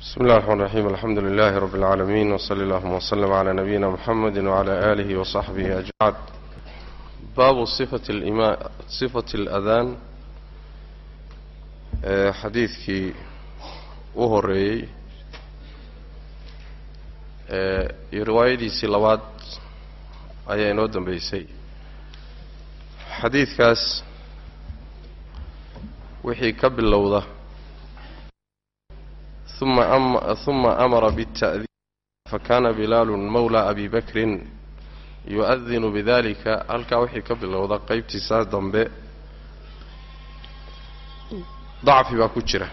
بسم الله الرحمن الرحيم الحمد لله رب العالمين وصلى اللهم وسلم على نبينا محمد وعلى آله وصحبه أجمعين باب صفة الإماء صفة الأذان آه، حديثكي وهري آه، روايديسي لباد ayaa inoo dambeysay xadiidkaas wixii ka bilowda uma amara bta'diin fakana bilaalu mawla abi bakrin yu-adinu bidalika halkaa wixii ka bilowda qaybtiisaa dambe dacfi baa ku jira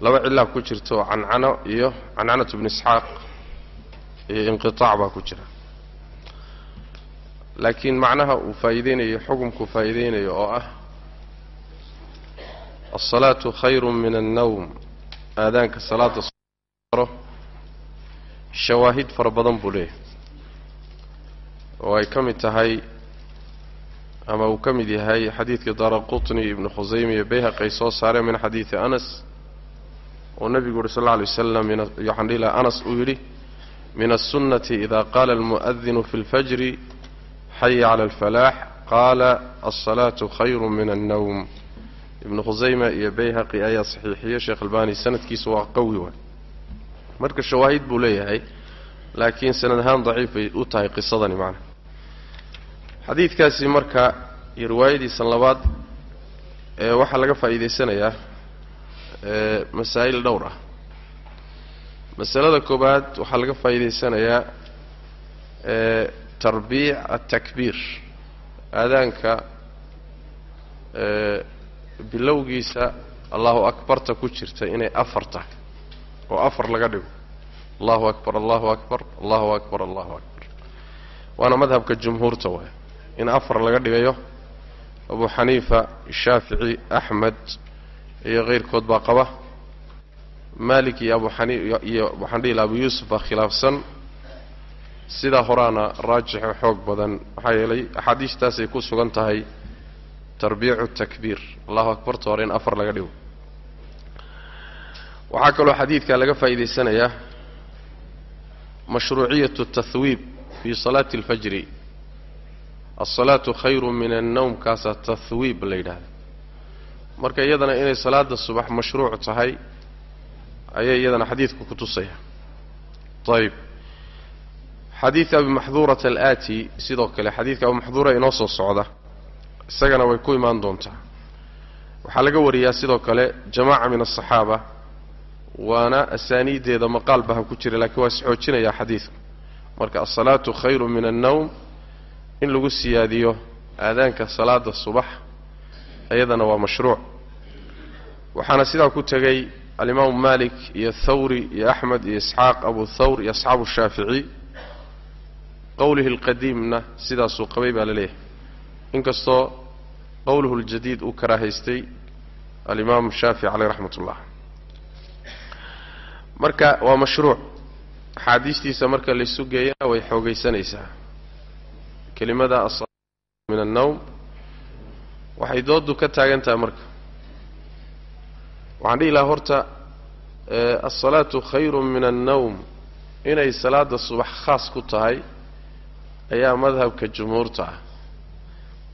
laba cilaa ku jirto cancano iyo cancanatu bnu isxaaq iyo inqiaac baa ku jira laakiin macnaha uu faa'iideynayo xukumku faa'iideynayo oo ah alsalaatu khayru min annawm aadaanka salaada ro shawaahid fara badan buu leeyahay oo ay ka mid tahay ama uu ka mid yahay xadiidkii daara qutni ibnu khusayme iyo bayhaqi soo saareen min xadiidi anas oo nebigu yuhi sal alla alay wasalam waxaan dhihi laha anas uu yidhi min alsunnati ida qaala almu'adinu fi lfajri xaya cala alfalaax qaala alsalaatu khayru min annawm ibnu khusayma iyo bayhaqi ayaa saxiixiyey sheekh albani. Sanadkiisa waa qawi waay marka shawaahid buu leeyahay laakiin sanad ahaan daciif bay u tahay qisadani macna. Xadiidkaasi marka iyo riwaayadiisan labaad ee waxaa laga faa'iidaysanayaa masaa'il dhowr ah. Masalada koowaad waxaa laga faa'iidaysanayaa tarbiic atakbiir aadaanka bilowgiisa allahu akbarta ku jirta inay afar tahay oo afar laga dhigo. Allahu akbar allahu akbar allahu akbar allahu akbar. Waana madhabka jumhuurta waay. In afar laga dhigayo abu xaniifa shaafici axmed iyo keyrkood baa qaba. Malik iyo abu xani iyo dhihi laha abu yuusuf baa khilaafsan. Sidaa horaana raajixa xoog badan maxaa yeelay axaadiistaasay ku sugan tahay tarbiicu takbiir. Allahu akbarta hore in afar laga dhigo. Waxaa kaloo xadiidka laga faa'iidaysanayaa mashruuciyatu tahwiib fi salaati alfajri. Alsalaatu khayru min annawm kaasaa tahwiib la yidhaahda marka iyadana inay salaada subax mashruuc tahay ayaa iyadana xadiidku ku tusaya. Ayib xadiid abi maxduurata alaati sidoo kale xadiidka abu maxduura inoo soo socda isagana way ku imaan doontaa. Waxaa laga wariyaa sidoo kale jamaaca min asaxaaba waana asaaniiddeeda maqaal baha ku jira lakiin waa isxoojinayaa xadiidku marka alsalaatu khayru min annawm in lagu siyaadiyo aadaanka salaada subax iyadana waa mashruuc. Waxaana sidaa ku tegay alimaamu malik iyo thawri iyo axmed iyo isxaaq abu thawr iyo asxaabu shaafici qowlihi alqadiimna sidaasuu qabay baa la leeyahay inkastoo qowluhu ljadiid uu karaahaystay alimaam shaafici caleyh raxmat ullah marka waa mashruuc. Axaadiistiisa marka laysu geeyana way xoogaysanaysaa. Kelimada asalaatu min annawm waxay doodu ka taagan tahay marka. Waxaan dhihi lahaa horta alsalaatu khayru min annawm. Inay salaada subax khaas ku tahay ayaa madhabka jumhuurta ah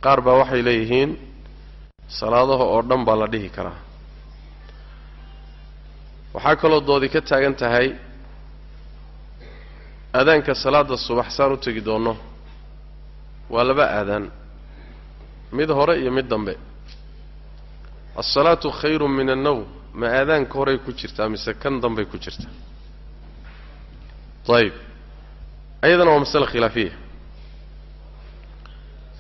qaar baa waxay leeyihiin salaadaha oo dhan baa la dhihi karaa. Waxaa kaloo doodi ka taagan tahay aadaanka salaada subax saan u tegi doonno. Waa laba aadaan mid hore iyo mid dambe. Alsalaatu khayru min annawm ma aadaanka horay ku jirtaa mise kan dambay ku jirtaa ayib ayadana waa masale khilaafiya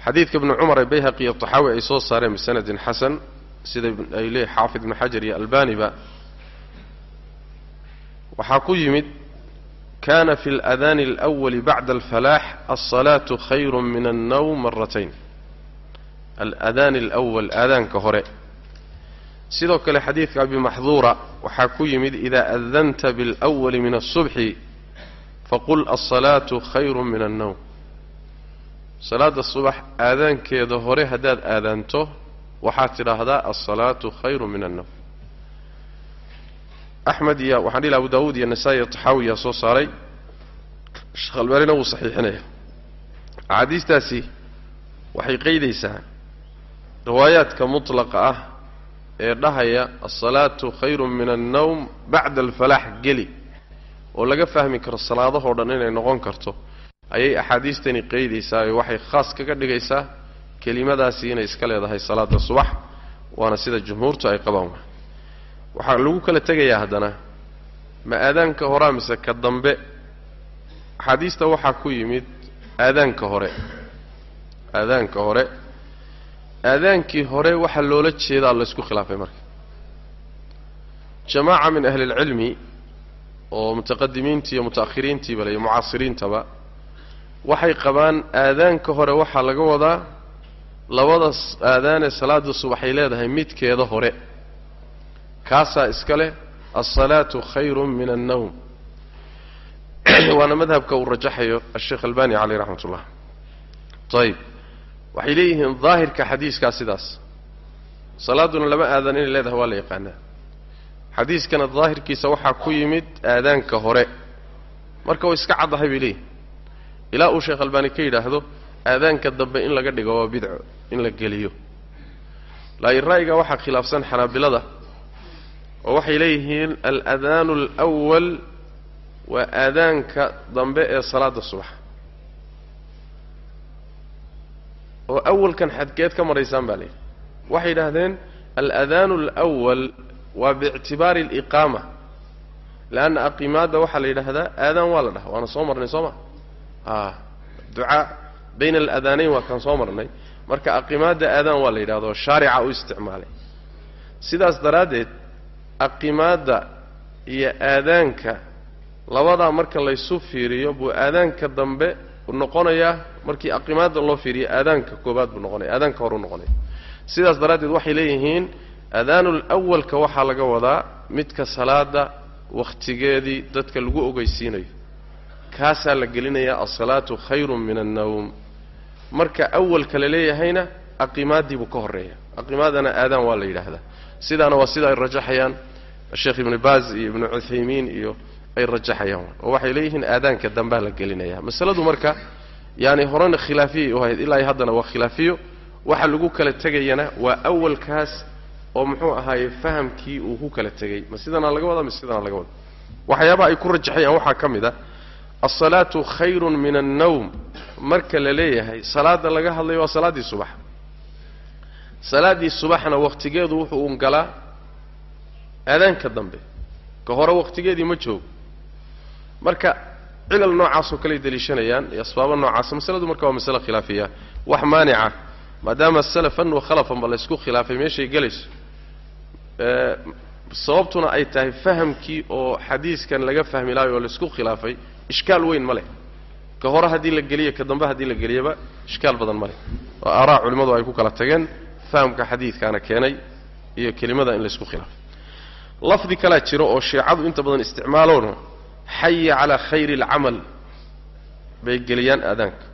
xadiidka ibnu cumar ee bayhaqi iyo taxaawi ay soo saareen bisanadin xasan sida ay leeyahy xaafid ibnu xajar iyo albaniba waxaa ku yimid kana fi اlأdani اlأwali bacda alfalaax alصalaaةu khayru min الnowm maratayn alأdani اlأwal aadaanka hore sidoo kale xadiidka abi maxduura waxaa ku yimid ida adanta biاlأwali min الصubxi faqul alصalaaةu khayru min الnowm salaada subax aadaankeeda hore haddaad aadaanto waxaad tidhaahdaa alsalaatu khayru min annowm axmed iyo waxaan dhihi abu daawuud iyo nasaa-i iyo taxaawiyaa soo saaray. Sheekh albaanina wuu saxiixinaya. Axaadiistaasi waxay qeydaysaa riwaayaadka mutlaqa ah ee dhahaya alsalaatu khayru min annowm bacda alfalaax geli oo laga fahmi karo salaadahoo dhan inay noqon karto ayay axaadiistani qeydaysaa oo waxay khaas kaga dhigaysaa kelimadaasi inay iska leedahay salaada subax waana sida jumhuurtu ay qabaan. Waxaa lagu kala tegayaa haddana ma aadaanka horaa mise ka dambe axaadiista waxaa ku yimid aadaanka hore. Aadaanka hore aadaankii hore waxaa loola jeedaa laysku khilaafay marka. Jamaaca min ahli اlcilmi oo mutaqadimiintii iyo muta'akhiriintiiba le iyo mucaasiriintaba waxay qabaan aadaanka hore waxaa laga wadaa labada aadaanee salaada subaxay leedahay midkeeda hore. Kaasaa iska leh alsalaatu khayru min annowm waana madhabka uu rajaxayo asheekh albani caleyh raxmat ullah ayib waxay leeyihiin daahirka xadiiskaa sidaas. Salaaduna lama aadan inay leedahay waa la yaqaanaa. Xadiiskana daahirkiisa waxaa ku yimid aadaanka hore. Marka way iska caddahay bay leeyihiin ilaa uu sheekh albaani ka yidhaahdo aadaanka dambe in laga dhigo waa bidco in la geliyo. Laakiin ra'yiga waxaa khilaafsan xanaabilada oo waxay leeyihiin aladaanu alwal waa aadaanka dambe ee salaada subax. Oo awalkan xadgeed ka maraysaan baa layidhi waxay yidhaahdeen aladaanu alwal waa biictibaari aliqaama leanna aqimaadda waxaa la yidhaahdaa aadaan waa la dhaha waana soo marnay soo ma ducaa bayna aladaanayn waa kaan soo marnay. Marka aqimaadda aadaan waa la yidhahdo shaarica u isticmaalay. Sidaas daraaddeed aqimaadda iyo aadaanka labadaa marka laysu fiiriyo buu aadaanka dambe noqonayaa markii aqimaadda loo fiiriyo aadaanka koobaad buu noqonaya aadaanka horuu noqonaya. Sidaas daraaddeed waxay leeyihiin aadaanul awalka waxaa laga wadaa midka salaada wakhtigeedii dadka lagu ogeysiinayo kaasaa la gelinayaa alsalaatu khayrun min annawm. Marka awalka la leeyahayna aqimaadii buu ka horreeya. Aqimaadana aadaan waa la yidhaahdaa. Sidaana waa sida ay rajaxayaan. Sheekh ibnu baaz iyo ibnu cuthaymiin iyo ay rajaxayaan. Oo waxay leeyihiin aadaanka dambaa la gelinaya masaladu marka yaani horena khilaafiyay u ahayd ilaa iyo haddana waa khilaafiyo. Waxa lagu kala tegayana waa awalkaas oo muxuu ahaaye fahamkii uu ku kala tegey ma sidanaa laga wadaa mise sidanaa laga wadaa. Waxyaabaha ay ku rajaxayaan waxaa ka mid a alsalaatu khayrun min annawm. Marka la leeyahay salaada laga hadlayo waa salaaddii subax. Salaaddii subaxna wakhtigeedu wuxuu un galaa aadaanka dambe. Ka hore wakhtigeedii ma joogo. Marka cilal noocaasoo kaley deliishanayaan iyo asbaabo noocaasa masaladu marka waa masale khilaafiya wax maanica maadaama salafan wa khalafanba la ysku khilaafay meeshay gelayso. Sababtuna ay tahay fahamkii oo xadiiskan laga fahmi lahayo oo laysku khilaafay ishkaal weyn ma leh. Ka hore haddii la geliyo ka dambe haddii la geliyaba ishkaal badan ma leh. Oo aaraa culimmadu ay ku kala tageen fahamka xadiidkaana keenay iyo kelimada in laysku khilaafay lafdi kalaa jiro oo shiicadu inta badan isticmaaloona xaya calaa khayri alcamal bay geliyaan aadaanka.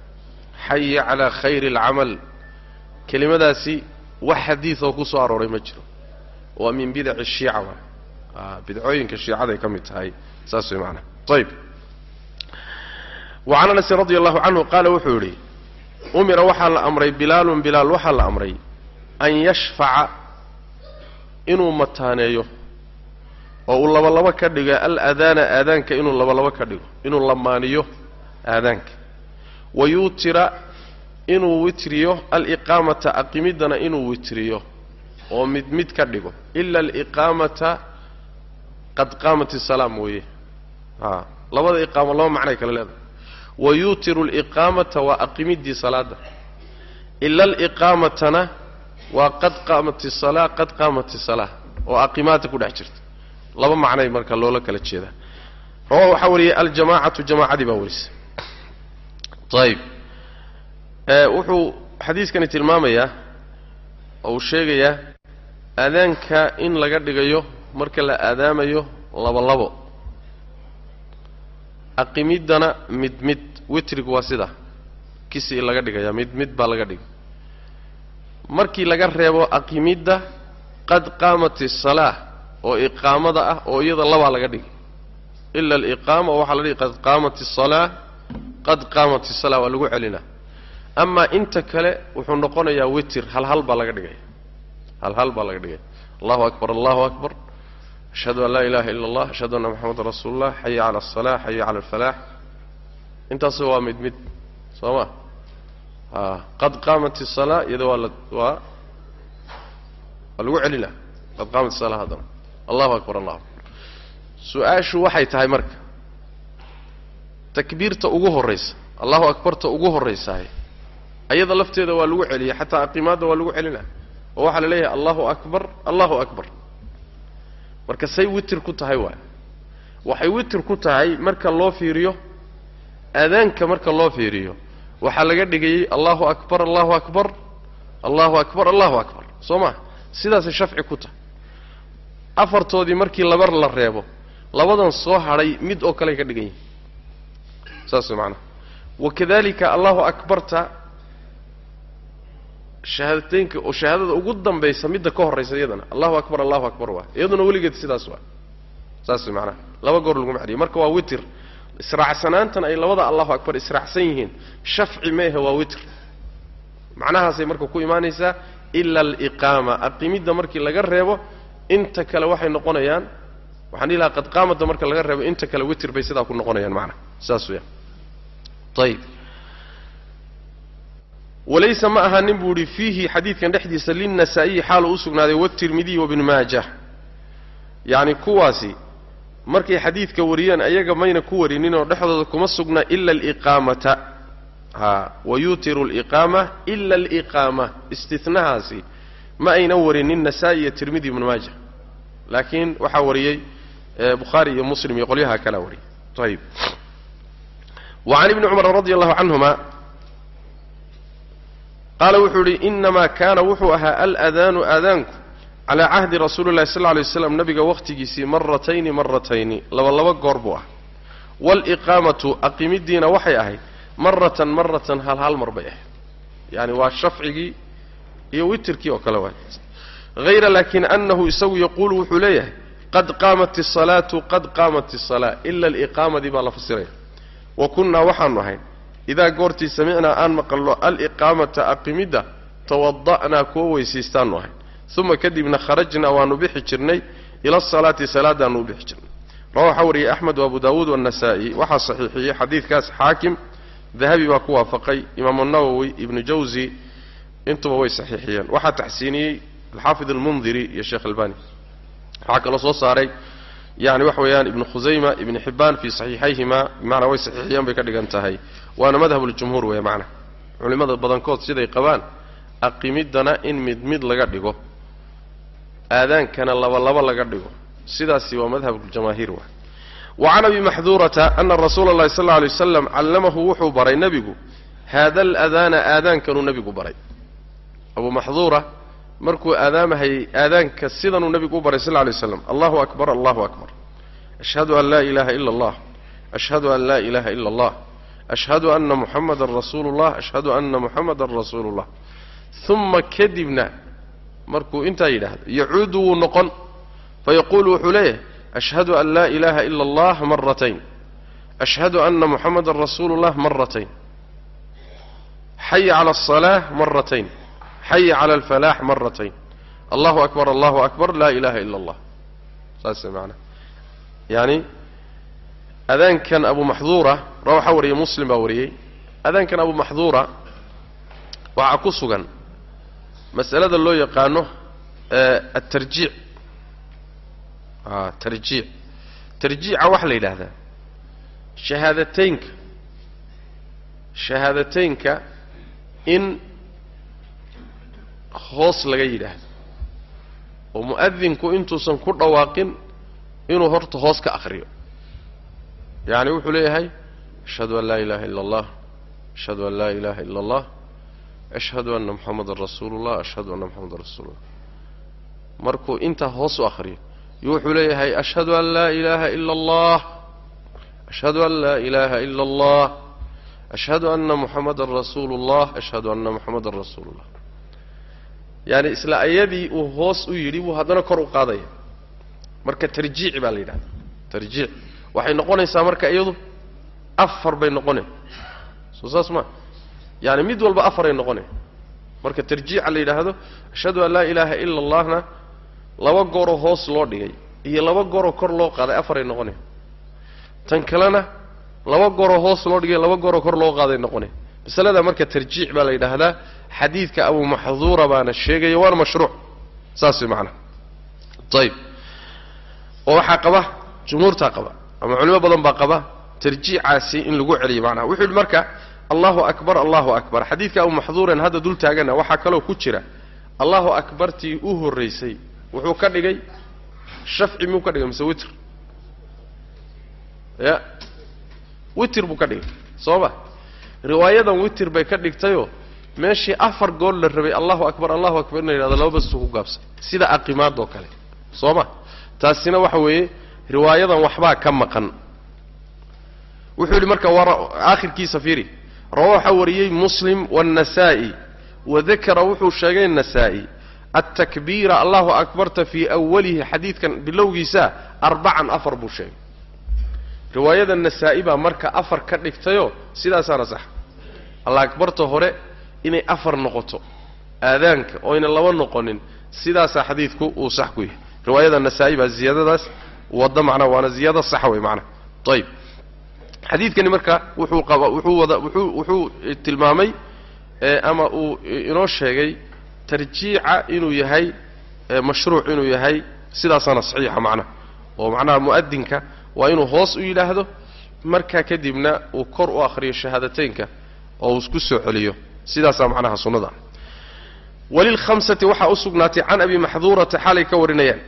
Xaya calaa khayri alcamal kelimadaasi wax xadiidoo ku soo arooray ma jiro. Waa min bidaci shiica waay. Bidcooyinka shiicaday ka mid tahay saas way maanaa ayib wa can anasin radi allahu canhu qaala wuxuu yidhi umira waxaa la amray bilaalun bilaal waxaa la amray an yashfaca inuu mataaneeyo oo uu labalabo ka dhigo aladaana aadaanka inuu labalabo ka dhigo inuu lamaaniyo aadaanka. Wa yuutira inuu witriyo aliqaamata aqimiddana inuu witriyo oo mid mid ka dhigo. Ila aliqaamata qad qaamat isalaa mooye a labada iqaamo laba macnay kale leedahay wa yuutiru aliqaamata waa aqimiddii salaada ila aliqaamatana waa qad qaamat isalaa qad qaamat isalaa oo aqimaadta ku dhex jirta laba macnay marka loola kala jeedaa rawa waxaa wariyey aljamaacatu jamaacadii baa warisay ayib wuxuu xadiiskani tilmaamayaa oo uu sheegayaa aadaanka in laga dhigayo marka la aadaamayo labo labo aqimiddana mid mid witrigu waa sida. Kisi laga dhigaya mid mid baa laga dhigay. Markii laga reebo aqimidda qad qaamat isalaa oo iqaamada ah oo iyada labaa laga dhigay. Ila aliqaama waxaa la dhihi qad qaamat isalaa qad qaamat isalaa waa lagu celinaa. Amaa inta kale wuxuu noqonayaa witir hal hal baa laga dhigaya hal hal baa laga dhigaya allahu akbar allahu akbar ashhadu an laa ilaha ila allah ashhadu anna moxamadan rasuulu llah xaya cala alsalaa xaya cala alfalaax intaas waa mid mid soo ma? A qad qaamat isalaa iyada waa la waa waa lagu celinaa qad qaamat isalaa haddana. Allahu akbar allahu akbar. Su'aashu waxay tahay marka takbiirta ugu horraysa allahu akbarta ugu horraysaay ayada lafteeda waa lagu celiyay xataa aqimaadda waa lagu celinaa oo waxaa la leeyahay allahu akbar allahu akbar marka say witir ku tahay waay. Waxay witir ku tahay marka loo fiiriyo aadaanka marka loo fiiriyo. Waxaa laga dhigayey allahu akbar allahu akbar allahu akbar allahu akbar. Soo ma sidaasay shafci ku tahay. Afartoodii markii laba la reebo labadan soo hadhay mid oo kale ka dhigan yihiin saas maanaa wakadalika allahu akbarta shahaadateynka oo shahaadada ugu dambaysa midda ka horraysa iyadana. Allahu akbar allahu akbar waa. Iyaduna weligeed sidaas waa. Saas macnaha. Laba goor laguma celiyo marka waa witir. Israacsanaantan ay labada allahu akbar israacsan yihiin shafci meehe waa witr macnahaasay marka ku imaanaysaa ila aliqaama. Aqimidda markii laga reebo inta kale waxay noqonayaan waxaan dhihi lahaa qad qaamadda marka laga reebo inta kale witr bay sidaa ku noqonayaan macnaha. Saas weya ayib walaysa ma ahaanin buu ihi fiihi xadiidkan dhexdiisa linnasaa-iyi xaal uu usugnaaday watirmidiy wabni maajah. Yacni kuwaasi markay xadiidka wariyeen ayaga mayna ku warininoo dhexdooda kuma sugna ila aliqaamata. Ha wayutiru aliqaama ila aliqaama. Istinahaasi ma aynan warinin nasaa-i iyo tirmidi ibnu maaja laakiin waxaa wariyey bukhaari iyo muslim iyo qolyaha kalaa wariyay ayib wa can ibni cumar radi allahu canhuma qaala wuxuu idhi inamaa kaana wuxuu ahaa aladaanu aadaanku calaa cahdi rasuuli llahi sal lay waslam nabiga wakhtigiisii maratayni maratayni laba laba goor buu ah waaliqaamatu aqimiddiina waxay ahayd maratan maratan hal hal mar bay ahayd. Yacani waa shafcigii iyo witirkii oo kale waay. Hayra laakin annahu isagu yaquulu wuxuu leeyahay qad qaamat isalaatu qad qaamat isalaa ila aliqaamadii baa la fasiraya. Wa kunnaa waxaanu ahayn idaa goortii samicnaa aan maqalno aliqaamata aqimidda tawada'naa kuwa weysaystaannu ahayn uma kadibna kharajnaa waanu bixi jirnay ila asalaati salaadaanu u bixi jirnay rawa waxaa wariyey axmed wa abu daawuud waannasaa'i waxaa saxiixiyey xadiidkaas xaakim dahabi baa ku waafaqay imaamu nawowi ibnu jawsi intuba way saxiixiyeen waxaa taxsiiniyey alxaafid almundiri iyo sheekh albani waxaa kaloo soo saaray yani waxa weeyaan ibnu khusayma ibnu xibbaan fii saxiixayhima bimacnaa way saxiixiyeen bay ka dhigan tahay waana madhabuljumhuur weeye macna. Culimmada badankood siday qabaan aqimiddana in mid mid laga dhigo aadaankana laba laba laga dhigo. Sidaasi waa madhabuljamaahiir wa wa can abi maxduurata ana rasuula allahi sal alay waslam callamahu wuxuu baray nebigu haada aladaana aadaankanuu nebigu baray. Abu maxduura markuu aadaamahayay aadaanka sidanuu nebigu u baray sal alay waslam allahu akbar allahu akbar. Ashhadu an laa ilaha ila allah. Ashhadu an laa ilaha ila allah ashhadu ana muxamadan rasuulu llah ashhadu ana muxamadan rasuulu llah uma kadibna markuu intaa yidhaahdo yacuudu wuu noqon fayaquulu wuxuu leeyahay ashhadu an laa ilaha ila allah maratayn ashhadu ana muxamadan rasuulu llah maratayn xaya cala alsalaa maratayn xaya cala alfalaax maratayn allahu akbar allahu akbar laa ilaha ila allah saas maanaa yani adaankan abu maxduura ra waxaa wariyey muslim baa wariyey adaankan abu maxduura waxaa ku sugan mas'alada loo yaqaano atarjiic a tarjiic. Tarjiica waxaa la yidhaahdaa shahaadateynka. Shahaadateynka in hoos laga yidhaahdo. Oo mu'adinku intuusan ku dhawaaqin inuu horta hoos ka akhriyo yacni wuxuu leeyahay ashhadu an laa ilaha illa allah ashhadu an laa ilaha illa allah ashhadu anna moxamadan rasuulu llah ashhadu anna moxamadan rasuulu llah markuu intaa hoos u akhriyo yuu wuxuu leeyahay ashhadu an laa ilaaha ila allah ashhadu an laa ilaaha ila allah ashhadu anna moxamadan rasuulu llah ashhadu anna moxamadan rasuulu llah yaani isla ayadii uu hoos u yidhi buu haddana kor u qaadaya. Marka tarjiic baa la yidhahda tarjiic waxay noqonaysaa marka iyadu afar bay noqone soo saas ma. Yaani mid walba afaray noqone marka tarjiica la yidhaahdo ashhadu an laa ilaaha ila allahna laba gooroo hoos loo dhigay iyo laba gooroo kor loo qaaday afaray noqone tan kalena laba gooroo hoos loo dhigay laba gooroo kor loo qaaday noqone masalada marka tarjiic baa la yidhaahdaa xadiidka abu maxduura baana sheegaya waana mashruuc. Saas way macanaha ayib oo waxaa qaba jumhuurtaa qaba ama culimo badan baa qaba tarjiicaasi in lagu celiyo macnaha. Wuxuu yidhi marka allahu akbar allahu akbar. Xadiidka abu maxduuren hadda dul taagana waxaa kaloo ku jira allahu akbartii u horraysay wuxuu ka dhigay shafci muu ka dhigay mise witr? Ya witr buu ka dhigay soo ma? Riwaayadan witr bay ka dhigtayoo meeshii afar gool la rabay allahu akbar allahu akbar in la yidhahdo laba basuu ku gaabsay sida aqimaadoo kale soo ma? Taasina waxa weeye riwaayadan waxbaa ka maqan. Wuxuu yidhi marka aakhirkiisa fiiri rawa waxaa wariyey muslim waannasaa'i wadakara wuxuu sheegay nasaa'i altakbiira allahu akbarta fii awalihi xadiidkan bilowgiisa arbacan afar buu sheegay. Riwaayada nasaa'i baa marka afar ka dhigtayoo sidaasaana sax allah akbarta hore inay afar noqoto aadaanka oyna laba noqonin sidaasaa xadiidku uu sax ku yahay. Riwaayada nasaa'i baa ziyaadadaas wadda macnaa waana ziyaado saxa wey macnaa. Ayib xadiidkani marka wuxuu qaba wuxuu wada wuxuu wuxuu tilmaamay ama uu inoo sheegay tarjiica inuu yahay mashruuc inuu yahay sidaasaana saxiixa macnaha oo macnaha mu'adinka waa inuu hoos u yidhaahdo markaa kadibna uu kor u akhriyo shahaadateynka oo uu isku soo celiyo. Sidaasaa macnaha sunnada. Walilkhamsati waxaa u sugnaatay can abi maxduurata xaalay ka warinayaan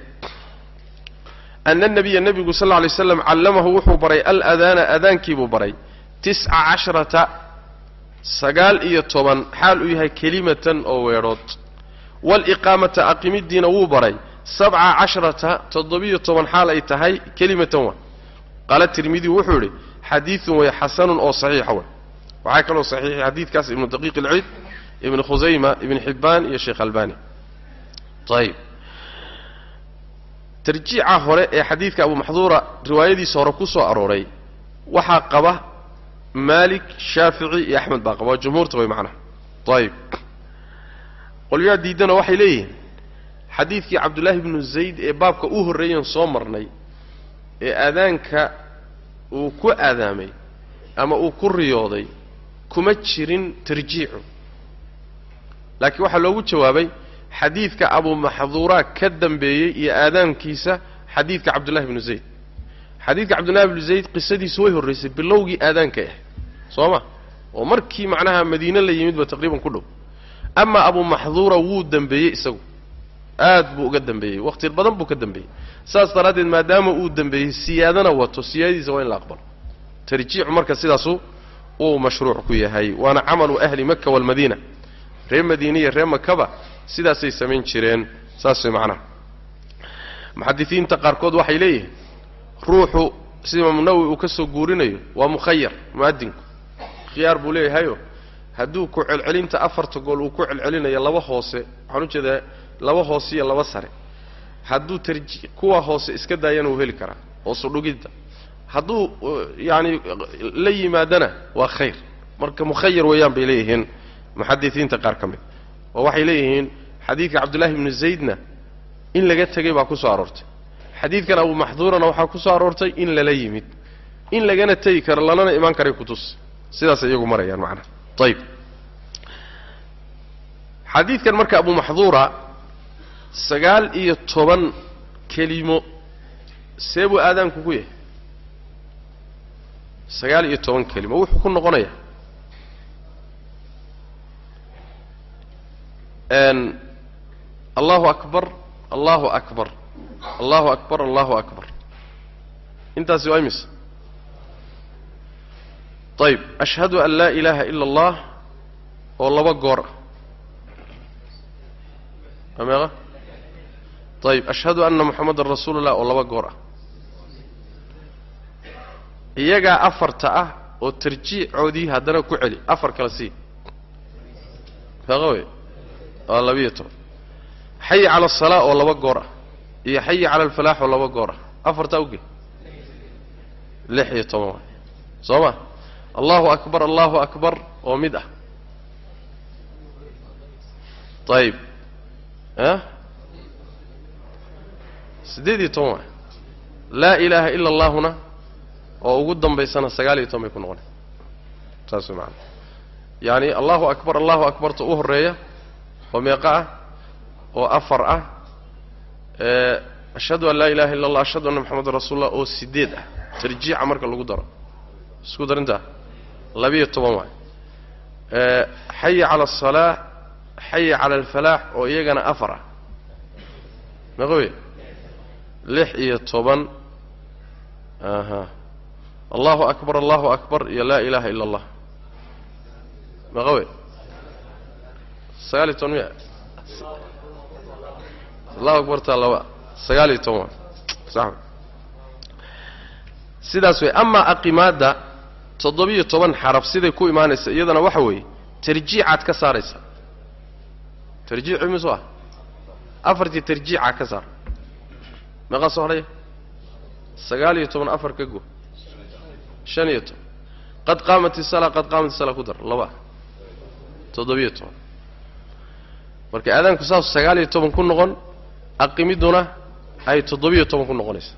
ana nabiya nebigu sal lay slam callamahu wuxuu baray aladaana aadaankiibuu baray tisca casharata sagaal iyo toban xaal uu yahay kelimatan oo weedhood waaliqaamata aqimidiina wuu baray sabca casharata toddobiyo toban xaal ay tahay kelimatan wa qaala tirmidi wuxuu yidhi xadiidun way xasanun oo saxiixa way waxaa kaloo saxiixi xadiidkaas ibnu daqiiq ilciid ibn khusayma ibn xibbaan iyo sheekh albani ayib tarjiica hore ee xadiidka abu maxduura riwaayadiisa hore ku soo arooray waxaa qaba maalik shaafici iyo axmed baa qaba. Waa jumhuurta way macnaha. Ayib qolyaha diidana waxay leeyihiin xadiidkii cabdullaahi bnu zayd ee baabka u horreeyan soo marnay ee aadaanka uu ku aadaamay ama uu ku riyooday kuma jirin tarjiicu. Laakiin waxaa loogu jawaabay xadiidka abu maxduuraa ka dambeeyey iyo aadaankiisa xadiidka cabdullahi bnu zayd. Xadiidka cabdullahi bnu zayd qisadiisu way horraysay bilowgii aadaanka ah soo ma? Oo markii macnaha madiine la yimidba taqriiban ku dhow. Ama abu maxduura wuu dembeeyey isagu. Aad buu uga dembeeyey waqti badan buu ka dembeeyey saas daraaddeed maadaama uu dembeeyey siyaadana wato siyaadadiisa waa in la aqbalo. Tarjiicu marka sidaasu uu mashruuc ku yahay waana camalu ahli maka waalmadiina reer madiine iyo reer makaba sidaasay samayn jireen saas way macnaha muxadisiinta qaarkood waxay leeyihiin ruuxu sida imaamu nawowi uu ka soo guurinayo waa mukhayar mu'adinku khiyaar buu leeyahayo hadduu ku celcelinta afarta gool uu ku celcelinayo laba hoose waxaan u jeedaa laba hoose iyo laba sare. Hadduu tarji kuwa hoose iska daayana wuu heli karaa hoosu dhugidda. Hadduu yacani la yimaadana waa khayr. Marka mukhayar weeyaan bay leeyihiin muxadisiinta qaar ka mid oo waxay leeyihiin xadiidka cabdullahi bnu zaydna in laga tegay baa ku soo aroortay. Xadiidkan abu maxduurana waxaa ku soo aroortay in lala yimid. In lagana tegi karo lalana imaan karay kutus sidaasay iyagu marayaan macnaha. Ayib xadiidkan marka abu maxduura sagaal iyo toban kelimo see buu aadaanku ku yahay. Sagaal iyo toban kelimo wuxuu ku noqonayaa allahu akbar allahu akbar allahu akbar allahu akbar. Intaasi waa imise ayib ashhadu an laa ilaaha ila allah oo laba goor. Ah ameeqa ayib ashhadu anna moxamadan rasuulu llah oo laba goor ah. Iyagaa afarta ah oo tarjiicoodii haddana ku celi. Afar kale sii meeqa wey waa labiyo toban. Xayi cala asalaa oo laba goor ah iyo xayi cala alfalaax oo laba goor ah. Afartaa uge lix iyo toban waay. Soo ma? Allahu akbar allahu akbar oo mid ah. Ayib a siddeed iyo toban waay. Laa ilaaha ila allahuna oo ugu dambaysana sagaal iyo toban bay ku noqonay saas way macanaa yaani allahu akbar allahu akbarta u horreeya oo meeqa ah oo afar ah ashhadu an laa ilaha illa allah ashhadu anna moxamadan rasuulullah oo sideed ah. Tarjiica marka lagu daro. Isku darintaa labiyo toban waay. Xayi cala asalaa xayi cala alfalaax oo iyagana afar ah. Meeqa wey lix iyo toban. Aha. Allahu akbar allahu akbar iyo laa ilaha ila allah meeqa wey sagaal iyo toban miya allahu akbartaa laba sagaal iyo toban sidaas wey amaa aqimaadda toddobiyo toban xaraf siday ku imaanaysa iyadana waxa weeye tarjiicaad ka saaraysa. Tarjiicu misu ah afartii tarjiicaa ka saar. Meeqaa soo hadhaya? Sagaal iyo toban afar ka go shan iyo toban. Qad qaamat isalaa qad qaamat isalaa ku dar. Laba toddobiyo toban marka aadaanku saas sagaal iyo toban ku noqon aqimidduna ay toddobiyo toban ku noqonaysa.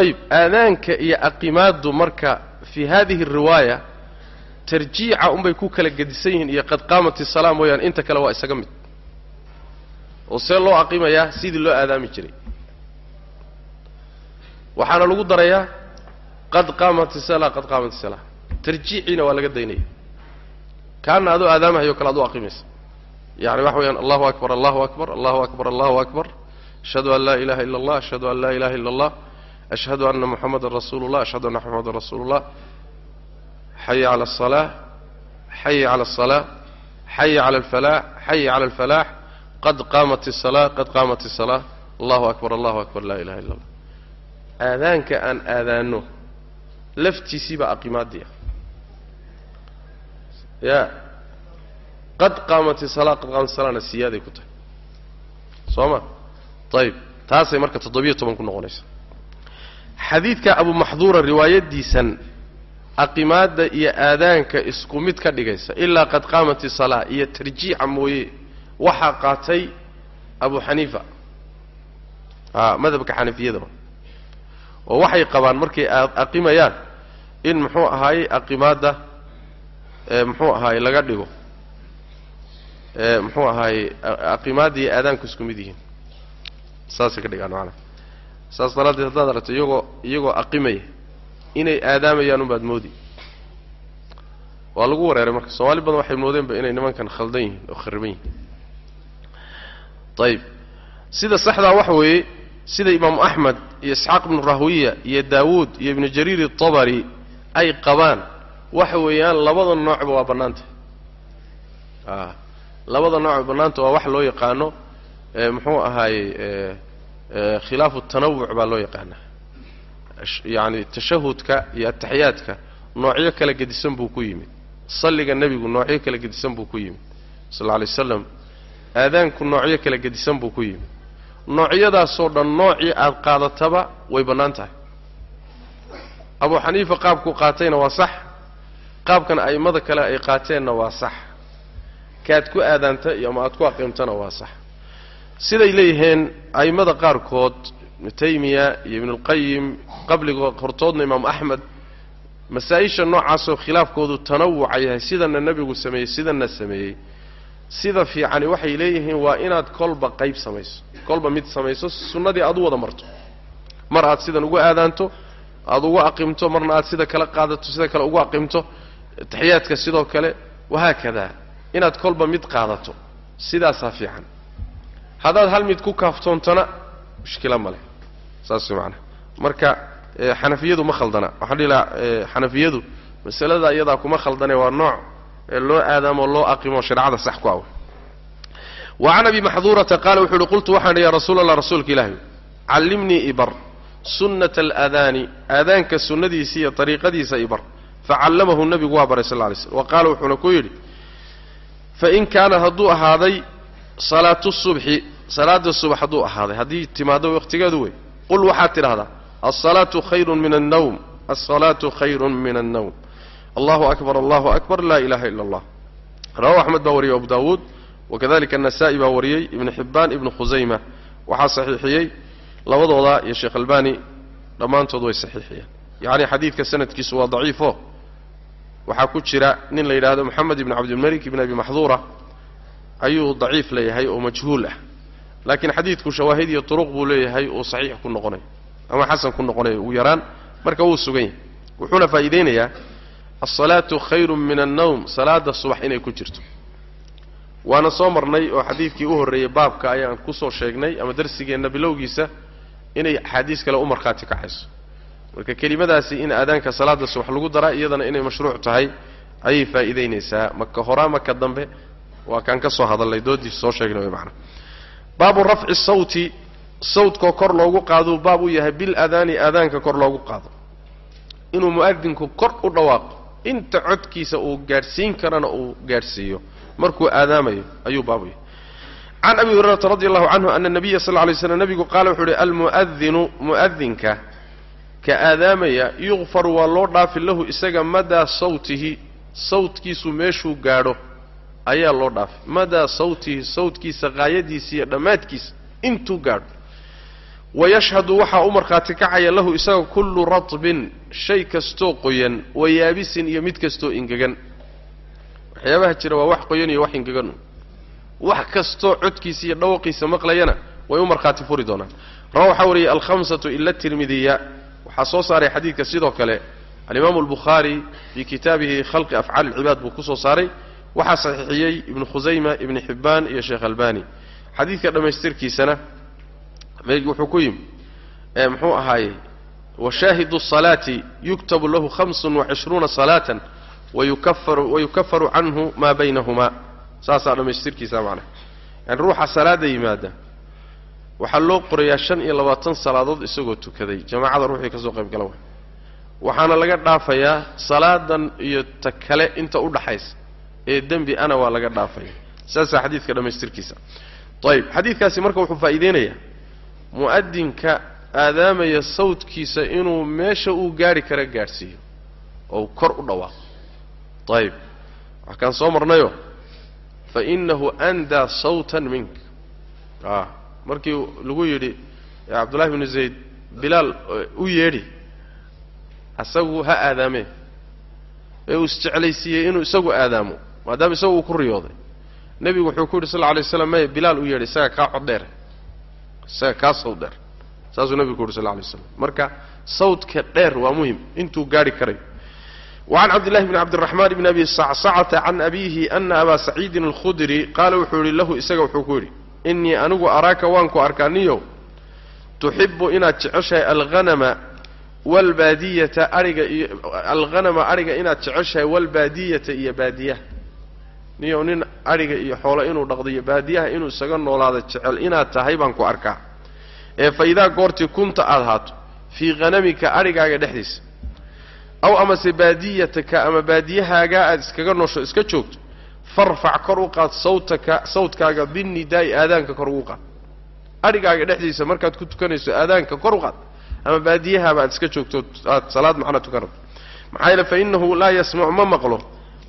Ayib aadaanka iyo aqimaaddu marka fii hadihi ariwaaya tarjiica unbay ku kala gedisan yihiin iyo qad qaamat isalaa mooyaane inta kale waa isaga mid. Oo see loo aqimayaa sidii loo aadaami jiray. Waxaana lagu darayaa qad qaamat isalaa qad qaamat isalaa tarjiiciina waa laga daynaya. Kaana adoo aadaamahayo kale ad u aqimaysa yani waxa weyaan allahu akbar allahu akbar allahu akbar allahu akbar ashhadu an laa ilaha illa allah ashhadu an laa ilaha illa allah ashhadu anna moxamadan rasuulu llah ashhadu anna moxamadan rasuulu llah xayi cala asalaa xayi cala asalaa xayi cala alfalaax xayi cala alfalaax qad qaamat isalaa qad qaamat isalaa allahu akbar allahu akbar laa ilaha illa allah aadaanka aan aadaano laftiisiibaa aqimaadii ah qad qaamat isalaa qad qaamat isalaana siyaaday ku tahay. Soo ma ayib taasay marka toddobiyo toban ku noqonaysa. Xadiidka abu maxduura riwaayaddiisan aqimaadda iyo aadaanka isku mid ka dhigaysa ilaa qad qaamat isalaa iyo tarjiica mooye waxaa qaatay abu xaniifa. A madhabka xanafiyada oo waxay qabaan markay aqimayaan in muxuu ahaayey aqimaadda muxuu ahaayey laga dhigo muxuu ahaayey aqimaadda iyo aadaanku isku mid yihiin. Saasay ka dhigaan macanaa saas daraaddeed haddaad aragto iyagoo iyagoo aqimaya inay aadaamayaan unbaad moodi. Waa lagu wareeray marka. Soomaali badan waxay moodeenba inay nimankan khaldan yihiin oo khariban yihiin. Ayib sida saxdaa waxa weeye sida imaamu axmed iyo isxaaq ibnu rahwiya iyo daawuud iyo ibnu jariir itabari ay qabaan waxa weeyaan labada noocba waa bannaanta a labada noocba bannaanta waa wax loo yaqaano muxuu ahaayey khilaafu tanawuc baa loo yaqaanaa. Yacani tashahudka iyo ataxiyaadka noocyo kala gedisan buu ku yimid. Salliga nebigu noocyo kala gedisan buu ku yimid. Sal alla alay waslam aadaanku noocyo kala gedisan buu ku yimid. Noocyadaasoo dhan noocii aad qaadataba way bannaan tahay. Abu xaniifa qaabkuu qaatayna waa sax. Qaabkan a'immada kale ay qaateenna waa sax kaad ku aadaanta iyo ama aad ku aqiimtana waa sax. Siday leeyihiin a'immada qaarkood ibnu taymiya iyo ibnuulqayim qabligood hortoodna imaamu axmed masaa-isha noocaasoo khilaafkoodu tanawuca yahay sidana nebigu sameeyey sidana sameeyey. Sida fiicani waxay leeyihiin waa inaad kolba qayb samayso kolba mid samayso sunnadii aad u wada marto. Mar aad sidan ugu aadaanto aada ugu aqimto marna aad sida kale qaadato sida kale ugu aqimto taxiyaadka sidoo kale wahaakadaa inaad kolba mid qaadato sidaasaa fiican. Haddaad hal mid ku kaaftoontana mushkila ma leh. Saas macanaha marka xanafiyadu ma khaldana. Waxaan dhihi lahaa xanafiyadu masalada iyadaa kuma khaldane waa nooc ee loo aadaamo loo aqimo shareecada sax ku aw wa can abi maxduurata qaala wuxu uhi qultu waxaan idhi ya rasuula allah rasuulka ilaahi callimnii ibar sunnata alaadaani aadaanka sunnadiisa iyo ariiqadiisa ibar facallamahu nebigu waa baray sal lla alay slm wa qaala wuxuuna ku yidhi fain kaana hadduu ahaaday salaatu subxi salaada subax hadduu ahaaday haddii timaado wakhtigeedu wey qul waxaad tidhahdaa alsalaatu khayrun min annawm alsalaatu khayrun min annawm allahu akbar allahu akbar laa ilaha ila allah rawahu axmed baa wariyey abu daawuud wakadalika anasaa'i baa wariyey ibnu xibbaan ibnu khusayma waxaa saxiixiyey labadooda iyo sheekh albani dhammaantood way saxiixiyeen yacni xadiidka sanadkiisu waa daciifo waxaa ku jira nin la yidhaahdo moxamed ibn cabdilmalik ibn abi maxduura ayuu daciif leeyahay oo majhuul ah. Laakiin xadiidku shawaahid iyo turuq buu leeyahay oo saxiix ku noqonayo ama xasan ku noqonayo ugu yaraan. Marka wuu sugan yahay. Wuxuuna faa'iideynayaa alsalaatu khayrun min annawm salaada subax inay ku jirto. Waana soo marnay oo xadiidkii u horreeyey baabka ayaan ku soo sheegnay ama darsigeenna bilowgiisa inay axaadiis kale u markhaati kacayso marka kelimadaasi in aadaanka salaada subax lagu daraa iyadana inay mashruuc tahay ayay faa'iidaynaysaa. Maka horaa maka dambe waa kaan ka soo hadalnay doodiisa soo sheegnay way macana baabu rafci sawti sawtkoo kor loogu qaaduu baab u yahay bil aadaani aadaanka kor loogu qaado. Inuu mu'adinku kor u dhawaaqo inta codkiisa uu gaadhsiin karana uu gaadhsiiyo. Markuu aadaamayo ayuu baabu yahay. Can abi hurayrata radi allahu canhu ana nabiya sal lla slam nebigu qaala wuxuu uhi almu'adinu mu'adinka ka aadaamaya yukfaru waa loo dhaafi lahu isaga madaa sawtihi sawtkiisu meeshuu gaadho ayaa loo dhaafay madaa sawtihi sawtkiisa qaayadiisa iyo dhammaadkiisa intuu gaadho. Wayashhadu waxaa u markhaati kacaya lahu isaga kullu ratbin shay kastoo qoyan wayaabisin iyo mid kastoo ingegan. Waxyaabaha jira waa wax qoyan iyo wax ingegan. Wax kastoo codkiisa iyo dhawaqiisa maqlayana way u markhaati furi doonaan. Rawa waxaa wariyey alkhamsatu ila tirmidiya waxaa soo saaray xadiidka sidoo kale. Alimaamu albukhaari fii kitaabihi khalqi afcaal ilcibaad buu ku soo saaray. Waxaa saxiixiyey ibnu khusayma ibni xibbaan iyo sheekh albani. Xadiidka dhammaystirkiisana wuxuu ku yimi muxuu ahaaye washaahidu salaati yuktabu lahu hamsun wacishruuna salaatan wayukafaru canhu maa baynahuma saasaa dhammaystirkiisa macnaa yani ruuxa salaada yimaada waxaa loo qorayaa shan iyo labaatan salaadood isagoo tukaday. Jamaacada ruuxii ka soo qayb gala wa waxaana laga dhaafayaa salaadan iyo ta kale inta u dhaxaysa ee dembi ana waa laga dhaafaya. Saasaa xadiidka dhammaystirkiisa ayib xadiidkaasi marka wuxuu faa'iideynayaa. Mu'adinka aadaamaya sawdkiisa inuu meesha uu gaadhi kara gaadhsiiyo oo kor u dhawaaqo. Ayib wax kaan soo marnayo fa innahu andaa sawtan minka a markii lagu yidhi cabdullahi bnu zayd bilaal u yeedhi isagu ha aadaamee. Ee uu isjeclaysiiyey inuu isagu aadaamo maadaama isagu uu ku riyooday. Nebigu wuxuu ku yidhi sal lla alay slam maya bilaal u yeedhi isaga kaa cod dheer. Isaga kaa sawd dheer. Saasuu nebigu ku yidhi sal lla slam marka sawdka dheer waa muhiim intuu gaadhi karayo wacan cabdillahi bni cabdiraxmaan bni abi sacsacata can abiihi ana abaa saciidin alkhudri qaala wuxuu yidhi lahu isaga wuxuu ku yidhi innii anigu araaka waan ku arkaa niyow tuxibu inaad jeceshahay alhanama waalbaadiyata ariga iyo alhanama adhiga inaad jeceshahay waalbaadiyata iyo baadiyaha. Niyow nin adhiga iyo xoolo inuu dhaqdo iyo baadiyaha inuu isaga noolaado jecel inaad tahay baan ku arkaa. Ee fa idaa goortii kunta aada haato fii hanamika adhigaaga dhexdiisa aw amase baadiyataka ama baadiyahaagaa aada iskaga noosho iska joogto farfac kor u qaad sawtaka sawtkaaga binnidaa'i aadaanka kor ugu qaad. Adhigaaga dhexdiisa markaad ku tukanayso aadaanka kor u qaad. Ama baadiyahaaba aad iska joogto aad salaad macna tukan rabto. Maxaa yeele fa innahu laa yasmacu ma maqlo.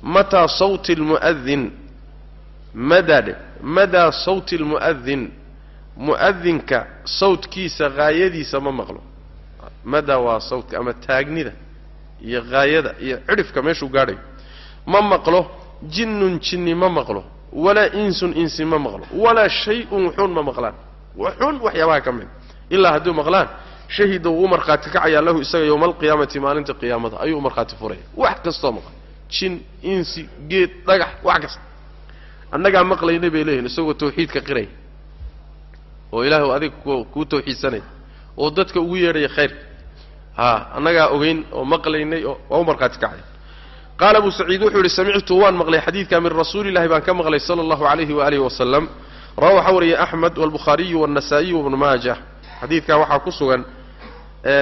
Mataa sawti lmu'adin madaadhe madaa sawti lmu'adin mu'adinka sawtkiisa haayadiisa ma maqlo. Madaa waa sawtka ama taagnida iyo haayada iyo cidhifka meeshuu gaadhayo ma maqlo jinnun jinni ma maqlo walaa insun insi ma maqlo walaa shay-un wuxuun ma maqlaan. Waxun waxyaabaha ka mid. Ilaa hadduu maqlaan shahida wuu u markhaati kacayaa lahu isaga yowma alqiyaamati maalinta qiyaamada ayuu u markhaati furaya. Wax kastoo maqan jin insi geed dhagax wax kasta. Annagaa maqlaynay bay leeyihiin isagoo tawxiidka qiraya oo ilaahu adiga kuu tawxiidsanaya oo dadka ugu yeedhaya khayrka haa annagaa ogeyn oo maqlaynay oo waa u markhaati kacaya qaala abu saciid wuxuu yidhi samictu waan maqlay xadiidka min rasuulillahi baan ka maqlay sala allahu calayhi waalihi wasalam rawa waxaa wariyay axmed walbukhaariyu walnasaa'iyu wabnu maajah xadiidkaa waxaa ku sugan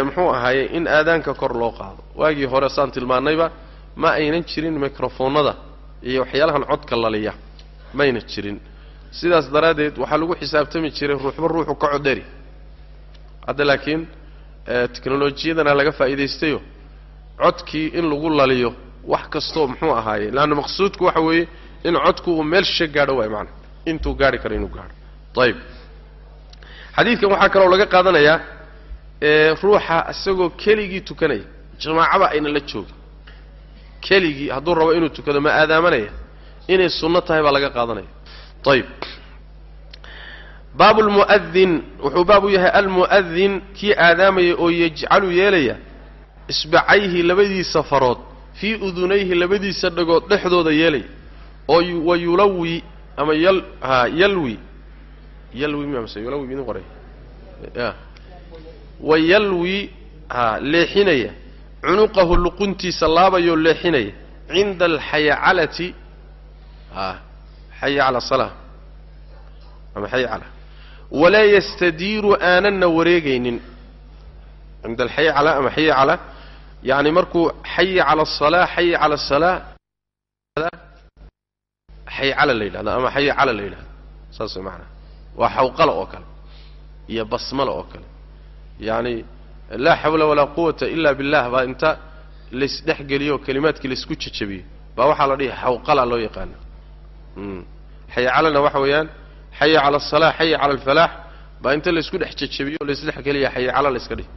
muxuu ahaaye in aadaanka kor loo qaado waagii hore saan tilmaannayba ma aynan jirin mikrofoonnada iyo waxyaalahan codka laliya mayna jirin sidaas daraaddeed waxaa lagu xisaabtami jiray ruuxba ruuxu ka codari hadda laakiin teknolojiyadana laga faa'iidaystayo codkii in lagu laliyo wax kastoo muxuu ahaaye leanna maqsuudku waxa weeye in codku uu meel shishe gaadho waay macanaa intuu gaari karo inuu gaadho. Ayib xadiidkan waxaa kaloo laga qaadanayaa ruuxa isagoo keligii tukanaya. Jamaacaba ayna la joogin. Keligii hadduu rabo inuu tukado ma aadaamanaya. Inay sunno tahay baa laga qaadanaya. Ayib baabu lmu'adin wuxuu baab u yahay almu'adin kii aadaamaya oo yajcalu yeelaya isbacayhi labadiisa farood fii udunayhi labadiisa dhagood dhexdooda yeelaya oo wa yulawi ama yal ha yalwi. Yalwi miya mase yulawi midin qoray. Ya. Wa yalwi ha leexinaya. Cunuqahu luquntiisa laabayoo leexinaya. Cinda alxayacalati a xaya cala salaa ama xaya cala walaa yastadiiru aananna wareegaynin. Cinda alxaya cala ama xaya cala yani markuu xaya cala asalaa xaya cala asalaa xay cala la yidhahdo ama xaya cala la yidhahdo. Saas way macanaa waa xawqala oo kale iyo basmala oo kale. Yacni laa xawla walaa quwata ila billah baa inta laysdhexgeliyo kelimaadkii laysku jejabiyo baa waxaa la dhihi xawqala loo yaqaana xaya calana waxa weeyaan xaya cala asalaa xaya cala alfalaax baa inta laysku dhex jejabiyo o laysdhexgeliya xaya cala layska dhihi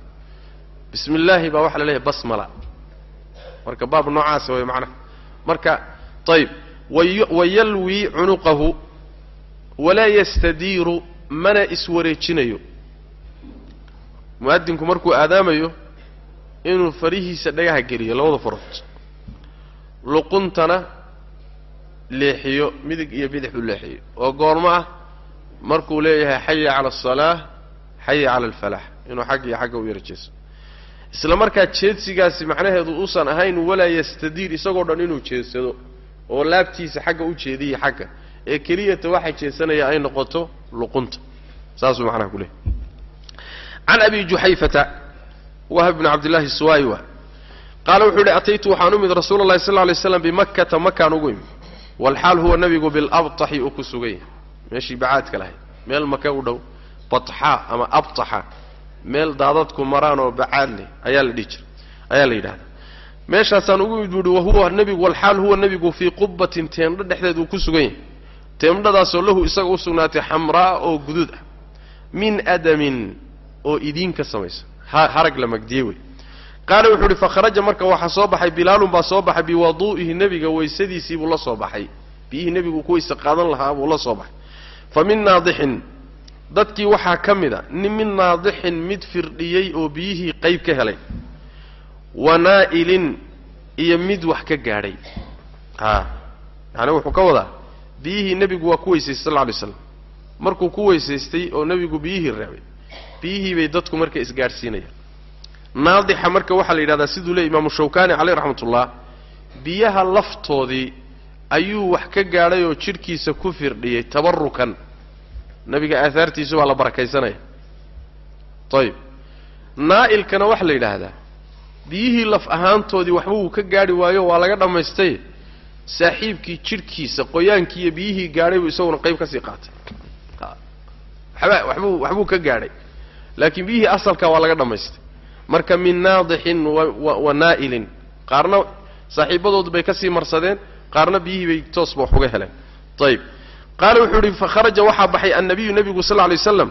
bismi illaahi baa waxaa la leeyahay basmala. Marka baab noocaasa way macnaha marka ayib wayalwi cunuqahu walaa yastadiiru mana iswareejinayo. Mu'adinku markuu aadaamayo inuu farihiisa dhagaha geliyo labada farood luquntana leexiyo midig iyo bidix u leexiyo. Oo goormo ah markuu leeyahay xaya cala asalaa xaya cala alfalax inuu xagg iyo xagga u yaro jeeso isla markaa jeedsigaasi macnaheedu uusan ahayn walaa yastadiir isagoo dhan inuu jeedsado oo laabtiisa xagga u jeediya xagga. Ee keliyata waxay jeesanaya ay noqoto luqunta. Saasuu macnaha ku leehay can abi juxayfata wahb bni cabdillahi suwaay wa qaala wuxuu yidhi ataytu waxaan u imid rasuula llahi sal lay bimakkata makaan ugu imid. Walxaal huwa nebigu bilabtaxi uu ku sugan yahay meeshii bacaadka lahayd. Meel maka u dhow batxa ama abtaxa meel daadadku maraan oo bacaad leh ayaa la dhihi jira ayaa la yidhahdaa meeshaasaan ugu buuhi wahuwa nebigu walxaal huwa nebigu fii qubatin teendho dhexdeed uu ku sugan yahay. Teendhadaasoo lahu isaga u sugnaatay xamraa oo guduud ah. Min adamin oo idiin ka samaysa harag la magdiyey wey. Qaala wuxuu uhi fakharaja marka waxaa soo baxay bilaalun baa soo baxay biwaduu'ihi nebiga weysadiisii buu la soo baxay. Biyihii nebigu ku weyse qaadan lahaa buu la soo baxay. Fa min naadixin dadkii waxaa ka mid a min naadixin mid firdhiyey oo biyihii qayb ka helay wa naa'ilin iyo mid wax ka gaadhay. A yani wuxuu ka wadaa biyihii nebigu waa ku weysaystay sal lla alay slam markuu ku weysaystay oo nebigu biyihii reebay biyihii bay dadku marka isgaadhsiinayaan. Naadixa marka waxaa la yidhahdaa siduu leey imaamu shawkani caleyh raxmatullah biyaha laftoodii ayuu wax ka gaadhay oo jidhkiisa ku firdhiyey tabarukan nebiga aahaartiisu baa la barakaysanaya ayib naa'ilkana waxaa la yidhaahdaa. Biyihii laf ahaantoodii waxba wuu ka gaadhi waayo waa laga dhammaystay. Saaxiibkii jidhkiisa qoyaankii iyo biyihii gaadhay buu isaguna qayb ka sii qaatay. Waxba waxbuu waxbuu ka gaadhay. Laakiin biyihii asalka waa laga dhammaystay. Marka min naadixin wa naa'ilin. Qaarna saaxiibadood bay ka sii marsadeen qaarna biyihii bay toosba wax uga heleen. Ayib qaala wuxuu idhi fakharaja waxaa baxay annabiyu nebigu sal lla alay waslam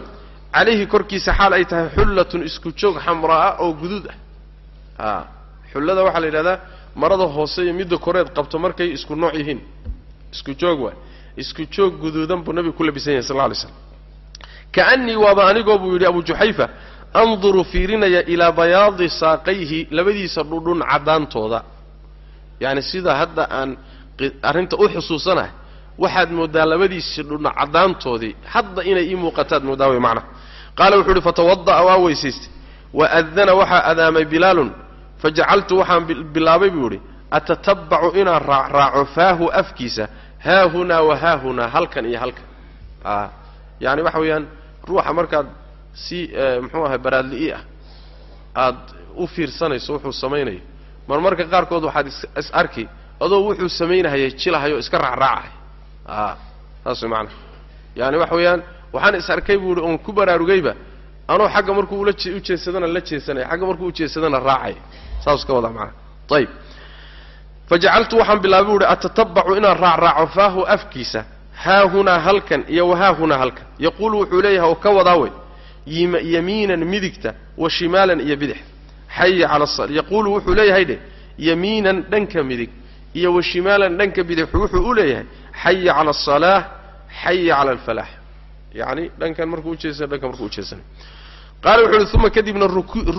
calayhi korkiisa xaal ay tahay xullatun isku joog xamraa'a oo guduud ah. A xullada waxaa la yidhahdaa marada hoose iyo midda koreed qabto markay isku nooc yihiin. Isku joog waay. Isku joog guduudan buu nebigu ku labisan yahay sal alay slam kaanii waaba anigoo buu yidhi abu juxayfa anduru fiirinaya ilaa bayaadi saaqayhi labadiisa dhudhun caddaantooda. Yacni sida hadda aan arrinta u xusuusanahay waxaad mooddaa labadiisi dhudhun caddaantoodii hadda inay ii muuqataad mooddaa way macnaha qaala wuxuu uhi fatawada'a waa weysaystay. Wa adana waxaa adaamay bilaalun fajacaltu waxaan bilaabay buu idhi atatabacu inaan raacraaco faahu afkiisa haahunaa wa haahunaa halkan iyo halkan. A yaani waxa weeyaan ruuxa markaad si muxuu ahay baraadli'i ah aad u fiirsanayso wuxuu samaynayo. Marmarka qaarkood waxaad is arki adoo wuxuu samaynahayay jilahayo iska raacraacay a saas way macanaa yaani waxa weeyaan waxaan is arkay buu ihi oon ku baraarugayba. Anoo xagga markuu ula u jeedsadana la jeesanaya xagga markuu ujeedsadana raacay. Saas ka wada macana ayib fajacaltu waxaan bilaabay bu uhi atatabacu inaan raacraaco faahu afkiisa. Haahunaa halkan iyo wahaahunaa halkan. Yaquulu wuxuu leeyahay oo ka wadaa wey. Yamiinan midigta wa shimaalan iyo bidix. Xaya cala yaquulu wuxuu leeyahay dheh yamiinan dhanka midig iyo wa shimaalan dhanka bidix wuxuu u leeyahay xaya cala asalaah xaya cala alfalaax yacni dhankan markuu ujeedsana dhankan markuu ujeedsanay qaala wuxu uhi uma kadibna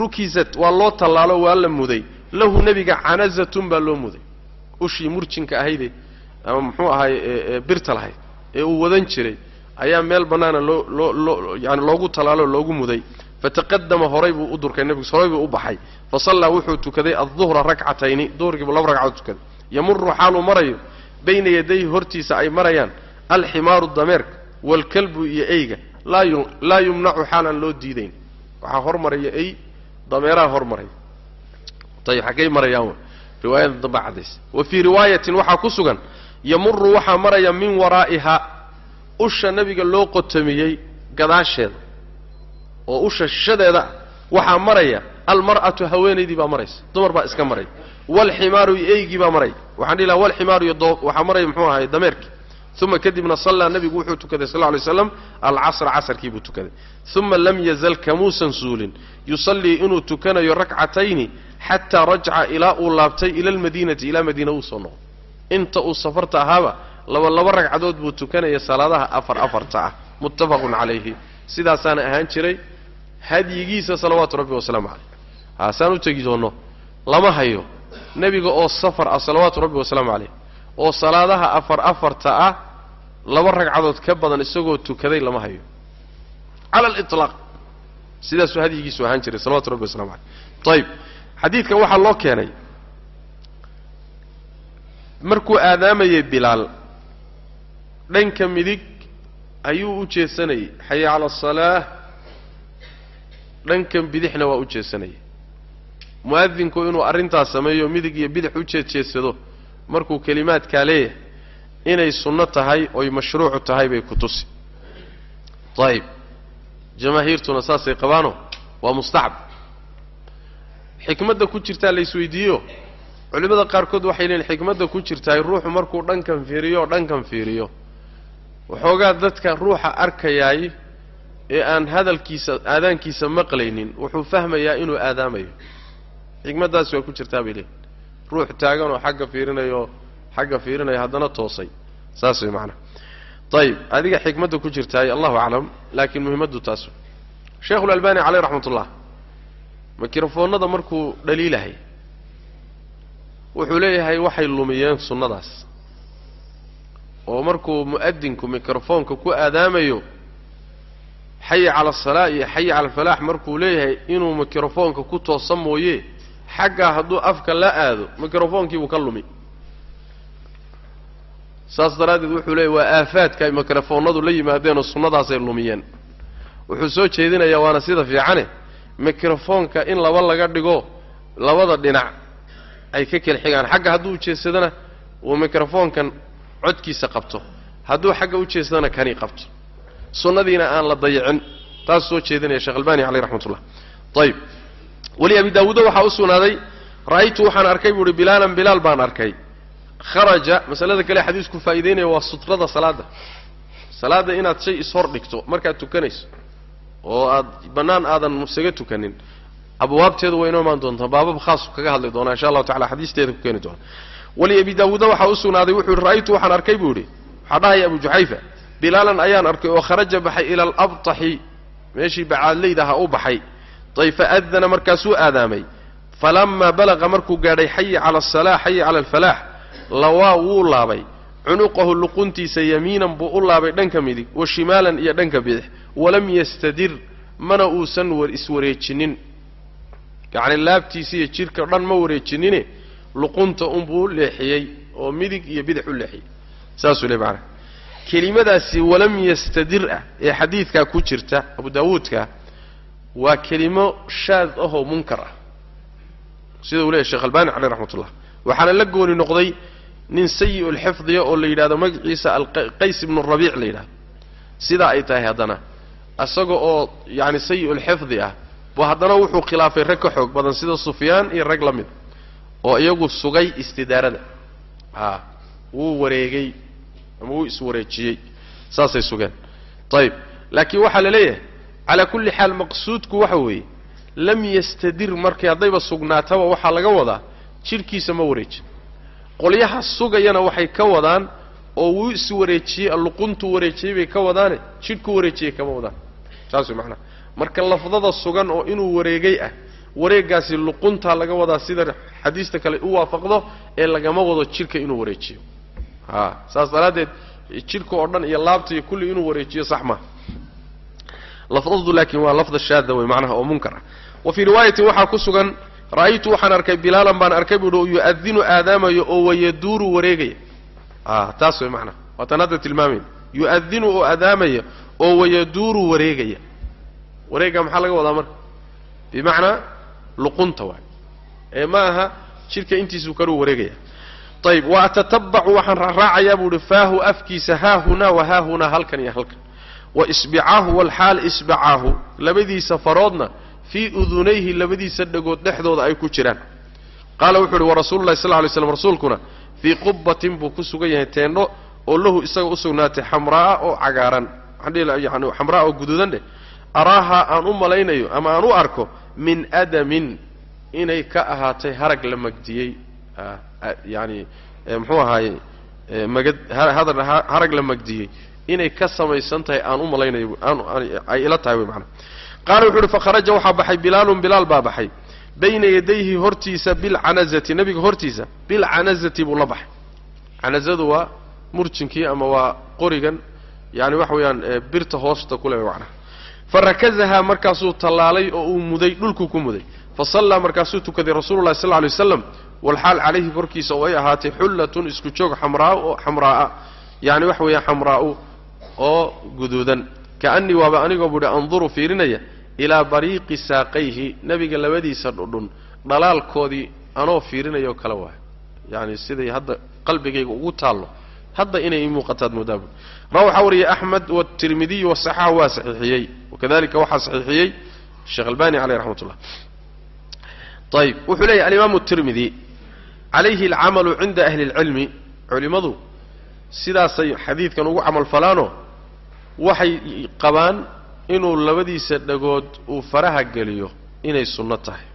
rukizat waa loo tallaalo waa la muday. Lahu nebiga canazatun baa loo muday. Ushii murjinka ahayde ama muxuu ahaay birta lahayd ee uu wadan jiray ayaa meel bannaana loo loo loo yani loogu tallaalo loogu muday. Fataqadama horay buu u durkay nebigu horay buu u baxay. Fasallaa wuxuu tukaday adduhra rakcatayni duhurkiibu laba ragcadood tukaday yamuru xaaluu marayo bayna yadayhi hortiisa ay marayaan alximaaru dameerka waalkalbu iyo eyga laa yumnacu xaalaan loo diidayn. Waxaa hormaraya ey dameeraha hormaraya ayib xaggay marayaan riwaayada damba cadaysa wa fii riwaayatin waxaa ku sugan yamuru waxaa maraya min waraa'iha usha nebiga loo qotomiyey gadaasheeda. Oo usha shishadeeda waxaa maraya almar'atu haweenaydii baa maraysa dumar baa iska maraya waalximaaru iyo eygii baa maraya waxaan dhihi laha walximaaru iyo waxaa maraya muxuu ahay dameerkii. Uma kadibna sallaa nebigu wuxuu tukaday sal ly slam alcasra casarkii buu tukaday. Uma lam yazal kamuusan suulin. Yusallii inuu tukanayo rakcatayni xataa rajaca ilaa uu laabtay ila almadiinati ilaa madiina uu soo noqo inta uu safarta ahaaba laba laba ragcadood buu tukanaya salaadaha afar afarta ah. Muttafaqun calayhi. Sidaasaana ahaan jiray hadyigiisa salawaatu rabbi wasalaamu caleyh haasaan u tegi doonno lama hayo nebiga oo safar ah salawaatu rabbi wasalaamu caleyh oo salaadaha afar afarta ah laba ragcadood ka badan isagoo tukaday lama hayo. Cala aliطlaaq sidaasuu hadyigiisu ahaan jiray salawatu rabbi waslamu caleyh ayib xadiidkan waxaa loo keenay markuu aadaamayay bilaal dhanka midig ayuu u jeesanayay xaya cala asalaah dhankan bidixna waa u jeesanayay mu'adinku inuu arrintaas sameeyo midig iyo bidix u jeedjeedsado markuu kelimaadkaa leeyahay inay sunno tahay oy mashruucu tahay bay ku tusi. Ayib jamaahiirtuna saasay qabaano? Waa mustaxab xikmadda ku jirtaa la isweydiiyo? Culimmada qaarkood waxay leeyiin xikmadda ku jirtaay ruuxu markuu dhankan fiiriyo dhankan fiiriyo. Waxoogaa dadka ruuxa arkayaay ee aan hadalkiisa aadaankiisa maqlaynin wuxuu fahmayaa inuu aadaamayo xikmaddaasi waa ku jirtaa bay leeyiin ruux taagan oo xagga fiirinayo xagga fiirinaya haddana toosay. Saas way macanaha ayib adiga xikmadda ku jirtaay allahu aclam laakiin muhimmaddu taas sheekhu lalbani caleyh raxmat ullah mikrofoonnada markuu dhaliilahay wuxuu leeyahay waxay lumiyeen sunnadaas. Oo markuu mu'adinku mikrofoonka ku aadaamayo xaya cala asalaa iyo xaya cala alfalaax markuu leeyahay inuu mikrofoonka ku toosan mooye xaggaa hadduu afka la aado mikrofoonkiibuu ka lumi. Saas daraaddeed wuxuu leeyahy waa aafaadka ay mikrofoonnadu la yimaadeenoo sunnadaasay lumiyeen. Wuxuu soo jeedinayaa waana sida fiicane mikrofoonka in laba laga dhigo labada dhinac ay ka kala xigaan. Xagga hadduu ujeedsadana uu mikrofoonkan codkiisa qabto. Hadduu xagga ujeedsadana kani qabto. Sunnadiina aan la dayicin. Taas soo jeedinaya sheekh albani caleyh raxmat ullah ayib weli abi daawuuda waxaa u sugnaaday ra'aytu waxaan arkay buu uhi bilaalan bilaal baan arkay. Kharaja masalada kale xadiisku faa'iideynaya waa sutrada salaadda salaadda inaad shay ishor dhigto markaad tukanayso oo aad bannaan aadan isaga tukanin abwaabteedu way inoo imaan doontaa baabab khaasu kaga hadli doonaa insha allahu tacala xadiisteeda ku keeni doona weli abi daawuuda waxaa u sugnaaday wuxuu yihi ra'aytu waxaan arkay buu yidhi waxaa dhahaya abu juxayfa bilaalan ayaan arkay oo kharaja baxay ila alabtaxi meeshii bacaadlayda ahaa u baxay ay faadana markaasuu aadaamay. Falamaa balaqa markuu gaadhay xaya cala asalaa xaya cala alfalaax lawaa wuu laabay. Cunuqahu luquntiisa yamiinan buu u laabay dhanka midig wa shimaalan iyo dhanka bidix. Walam yastadir mana uusan iswareejinin. Yacni laabtiisa iyo jidhka dhan ma wareejinine luqunta unbuu leexiyey oo midig iyo bidix u leexiyey. Saasuu le macana kelimadaasi walam yastadir ah ee xadiidkaa ku jirta abu daawuudka waa kelimo shaad ahoo munkar ah. Sida uu leeyahy sheekh albani caleyh raxmat ullah waxaana la gooni noqday nin sayi lxifdiya oo la yidhahdo magaciisa alqays ibnu rabiic la yidhahdo sidaa ay tahay haddana. Isaga oo yani sayi lxifdi ah bu haddana wuxuu khilaafay rag ka xoog badan sida sufyaan iyo rag la mid oo iyagu sugay istidaarada. A wuu wareegay ama wuu iswareejiyey saasay sugeen. Ayib laakiin waxaa la leeyahay calaa kulli xaal maqsuudku waxa weeye lam yastadir markay haddayba sugnaataba waxaa laga wadaa jidhkiisa ma wareejin. Qolyaha sugayana waxay ka wadaan oo wuu iswareejiyey luquntu wareejiyey bay ka wadaane jidhku wareejiyey kama wadaan. Saas way macnaha marka lafdada sugan oo inuu wareegay ah wareegaasi luquntaa laga wadaa sida xadiista kale u waafaqdo ee lagama wado jidhka inuu wareejiyo. A saas daraaddeed jidhka oo dhan iyo laabta iyo kulli inuu wareejiyo sax maha lafdadu laakiin waa lafda shaada wey macnaha oo munkar ah. Wa fii riwaayatin waxaa ku sugan ra'aytu waxaan arkay bilaalan baan arkay buuhi oo yu'adinu aadaamayo oo wayaduuru wareegaya. Taas way macnaha. Waataan hadda tilmaamayn yu'adinu oo aadaamaya oo wayaduuru wareegaya. Wareegga maxaa laga wadaa marka bimacnaa luqunta waay. Ee ma aha jidhka intiisuu kaluu wareegaya. Ayib wa atatabacu waxaan raaraacayaa buu uhi faahu afkiisa haahunaa wa haahunaa halkan iyo halkan wa isbicaahu walxaal isbacaahu labadiisa faroodna fii udunayhi labadiisa dhagood dhexdooda ay ku jiraan. Qaala wuxuu uhi warasuulu lahi sal ly slam rasuulkuna fii qubbatin buu ku sugan yahay teendho oo lahu isaga u sugnaatay xamraa'a oo cagaaran. Yani xamraa oo guduudan dheh araaha aan u malaynayo ama aan u arko min adamin inay ka ahaatay harag la magdiyey. Yani muxuu ahaaye magad hadar harag la magdiyey inay ka samaysan tahay aan u malaynayo ay ila tahay wy maanaa qaala wuxu uhi fakharaja waxaa baxay bilaalun bilaal baa baxay. Bayna yadayhi hortiisa bilcanazati nebiga hortiisa bilcanazati buu la baxay. Canazadu waa murjinkii ama waa qorigan yani waxa weeyaan birta hoosta kule macnaha farakazahaa markaasuu tallaalay oo uu muday dhulkuu ku muday. Fa sallaa markaasuu tukaday rasuulu llahi sal alay waslam walxaal calayhi korkiisa oo ay ahaatay xullatun isku joog xamraa xamraa'a yani waxa weeyaan xamraa'u oo guduudan. Kaanii waaba anigoo buuhi anduru fiirinaya ilaa bariiqi saaqayhi. Nebiga labadiisa dhudhun dhalaalkoodii anoo fiirinaya oo kale waay yani siday hadda qalbigayga ugu taallo. Hadda inay muuqataad moodaa bu ra waxaa wariyay axmed watirmidiy wasaxaxa waa saxiixiyey. Wakadalika waxaa saxiixiyey sheekh albani caleyh raxmat ullah ayib wuxuu leeyahy alimaamu tirmidi calayhi alcamalu cinda ahli اlcilmi culimmadu sidaasay xadiidkan ugu camal falaanoo waxay qabaan inuu labadiisa dhagood uu faraha geliyo inay sunno tahay.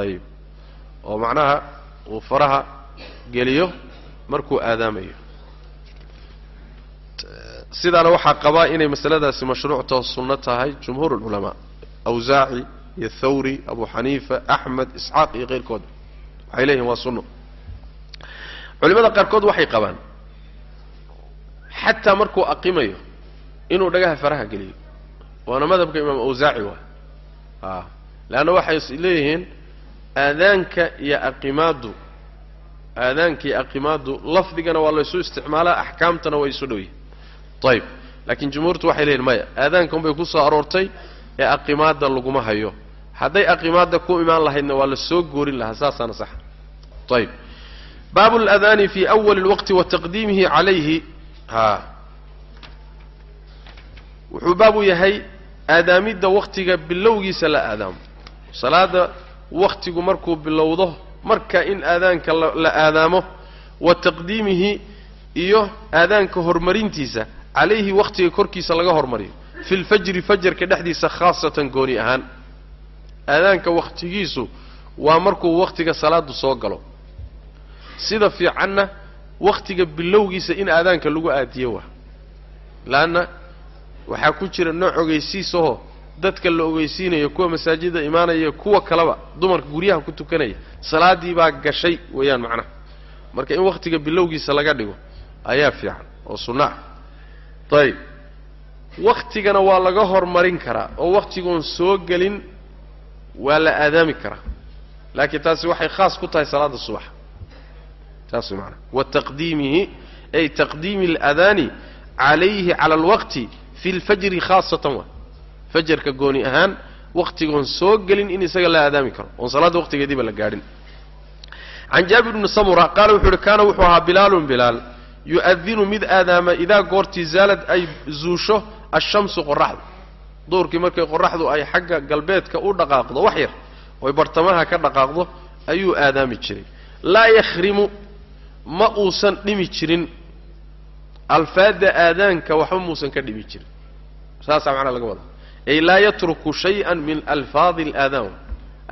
Ayib oo macnaha uu faraha geliyo markuu aadaamayo. Sidaana waxaa qabaa inay masaladaasi mashruuctao sunno tahay jumhuur اlculamaa awsaaci iyo thawri abu xaniifa axmed isxaaq iyo keyrkood. Waxay leeyihiin waa sunno. Culimada qaarkood waxay qabaan. Xataa markuu aqimayo inuu dhagaha faraha geliyo. Waana madhabka imaam awsaaci waay. A leanna waxay leeyihiin aadaanka iyo aqimaaddu aadaanka iyo aqimaaddu lafdigana waa laysu isticmaalaa axkaamtana way isu dhow yihiin ayib laakiin jumhuurtu waxay leeyihiin maya aadaanka unbay ku soo aroortay ee aqimaadda laguma hayo. Hadday aqimaadda ku imaan lahaydna waa la soo goorin lahaa saasaana sax ayib baabu اladaani fi awali اlwaqti wa taqdiimihi calayhi. Ha wuxuu baabu yahay aadaamidda waktiga bilowgiisa la aadaamo. Salaada waktigu markuu bilowdo marka in aadaanka la aadaamo wa taqdiimihi iyo aadaanka horumarintiisa calayhi waktiga korkiisa laga hormariyo. Fi lfajri fajarka dhexdiisa khaasatan gooni ahaan. Aadaanka wakhtigiisu waa markuu wakhtiga salaadu soo galo. Sida fiicanna wakhtiga bilowgiisa in aadaanka lagu aadiyo waa. Laanna waxaa ku jira nooc ogeysiisahoo dadka la ogeysiinayo kuwa masaajida imaanaya kuwa kaleba dumarka guryaha ku tukanaya. Salaaddii baa gashay weeyaan macnaha marka in wakhtiga bilowgiisa laga dhigo ayaa fiican oo sunno ayib wakhtigana waa laga hormarin karaa oo wakhtigoon soo gelin waa la aadaami karaa. Laakiin taasi waxay khaas ku tahay salaada subax. Taas maanaa wa taqdiimihi ay taqdiimi aladaani calayhi cala alwaqti fi lfajri khaasatan wa fajarka gooni ahaan waqtigoon soo gelin in isaga la aadaami karo oon salaadda waqtigeediiba la gaadhin can jaabir bni samura qaala wuxuu uhi kaana wuxuu ahaa bilaalun bilaal yu'adinu mid aadaama idaa goortii zaalad ay zuusho ashamsu qoraxdu duurkii markay qoraxdu ay xagga galbeedka u dhaqaaqdo wax yar oy bartamaha ka dhaqaaqdo ayuu aadaami jiray laa yakhrimu ma uusan dhimi jirin alfaadda aadaanka waxba muusan ka dhimi jirin. Saasaa macnaa laga wadaa. Ay laa yatruku shay-an min alfaadi alaadaan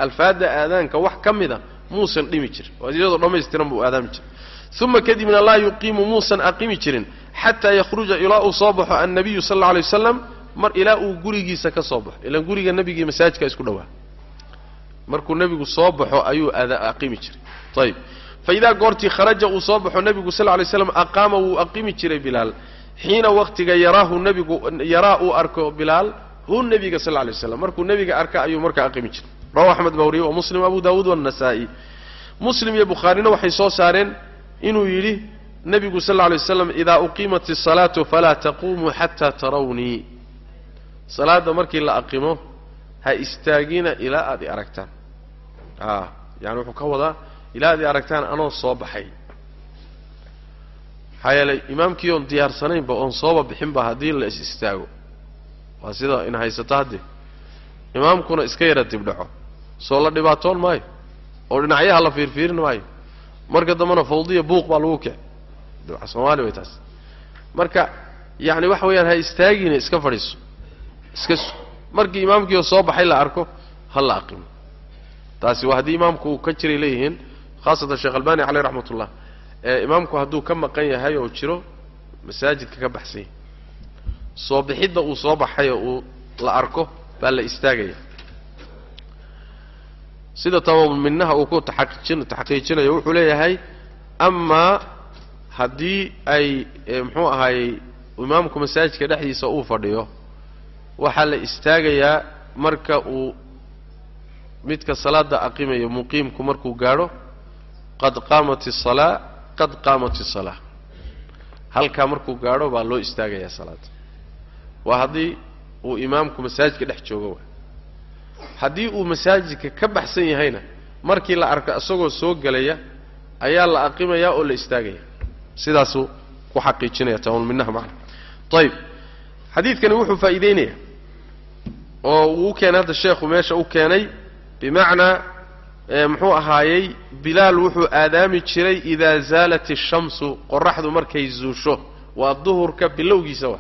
alfaadda aadaanka wax ka mida muusan dhimi jirin oo iyadoo dhammaystiran buu aadaami jiray uma kadibna laa yuqiimu muusan aqimi jirin xataa yakhruja ilaa uu soo baxo annabiyu sal alla alay wasalam mar ilaa uu gurigiisa ka soo baxo. Ilaan guriga nebigii masaajidka isku dhowaa markuu nebigu soo baxo ayuu aqimi jiray. Ayib fa idaa goortii kharaja uu soo baxo nebigu sal lay slam aqaama wuu aqimi jiray bilaal xiina waqtiga yaraahu nebigu yaraa uu arko bilaal hu nebiga sal lay waslam markuu nebiga arka ayuu markaa aqimi jiray rawahu axmed baa wariyey wa muslim abu daawuud waannasaa'i muslim iyo bukhaarina waxay soo saareen inuu yidhi nebigu sal lla lay waslam idaa uqiimat isalaatu falaa taquumuu xataa tarawnii salaadda markii la aqimo ha istaagina ilaa aad i aragtaan yani wuxuu ka wadaa ilaa i aragtaan anoo soo baxay. Maxaa yeelay imaamkii oon diyaarsanaynba oon sooba bixinba haddii la is istaago. Waa sida in haysato haddee imaamkuna iska yara dibdhaco soo la dhibaatoon maayo. Oo dhinacyaha la fiirfiirin maayo. Marka dambena fawdiya buuq baa lagu kici soomaali way taas. Marka yacni waxa weeyaan ha istaagina iska fadhiiso. Iska su markii imaamkiioo soo baxay la arko ha la aqimo taasi waa haddii imaamku uu ka jiray leeyihiin khaasatan sheekh albani caleyh raxmat ullah imaamku hadduu ka maqan yahay oo jiro masaajidka ka baxsan yahay soo bixidda uu soo baxay oo uu la arko baa la istaagaya sida tamamulminaha uu ku taxaqiijin taxqiijinayo wuxuu leeyahay amaa haddii ay muxuu ahaayey imaamku masaajidka dhexdiisa uu fadhiyo waxaa la istaagayaa marka uu midka salaada aqimayo muqiimku markuu gaadho qad qaamat isalaa qad qaamat isalaa halkaa markuu gaadho baa loo istaagayaa salaada waa haddii uu imaamku masaajidka dhex joogo wa haddii uu masaajidka ka baxsan yahayna markii la arko isagoo soo gelaya ayaa la aqimayaa oo la istaagaya. Sidaasuu ku xaqiijinaya tamamulminaha macna. Ayib xadiidkani wuxuu faa'iideynayaa oo uu u keenay hadda sheekhu meesha u keenay bimacnaa muxuu ahaayey bilaal wuxuu aadaami jiray idaa zaalat ishamsu qoraxdu markay zuusho. Waa duhurka bilowgiisa wa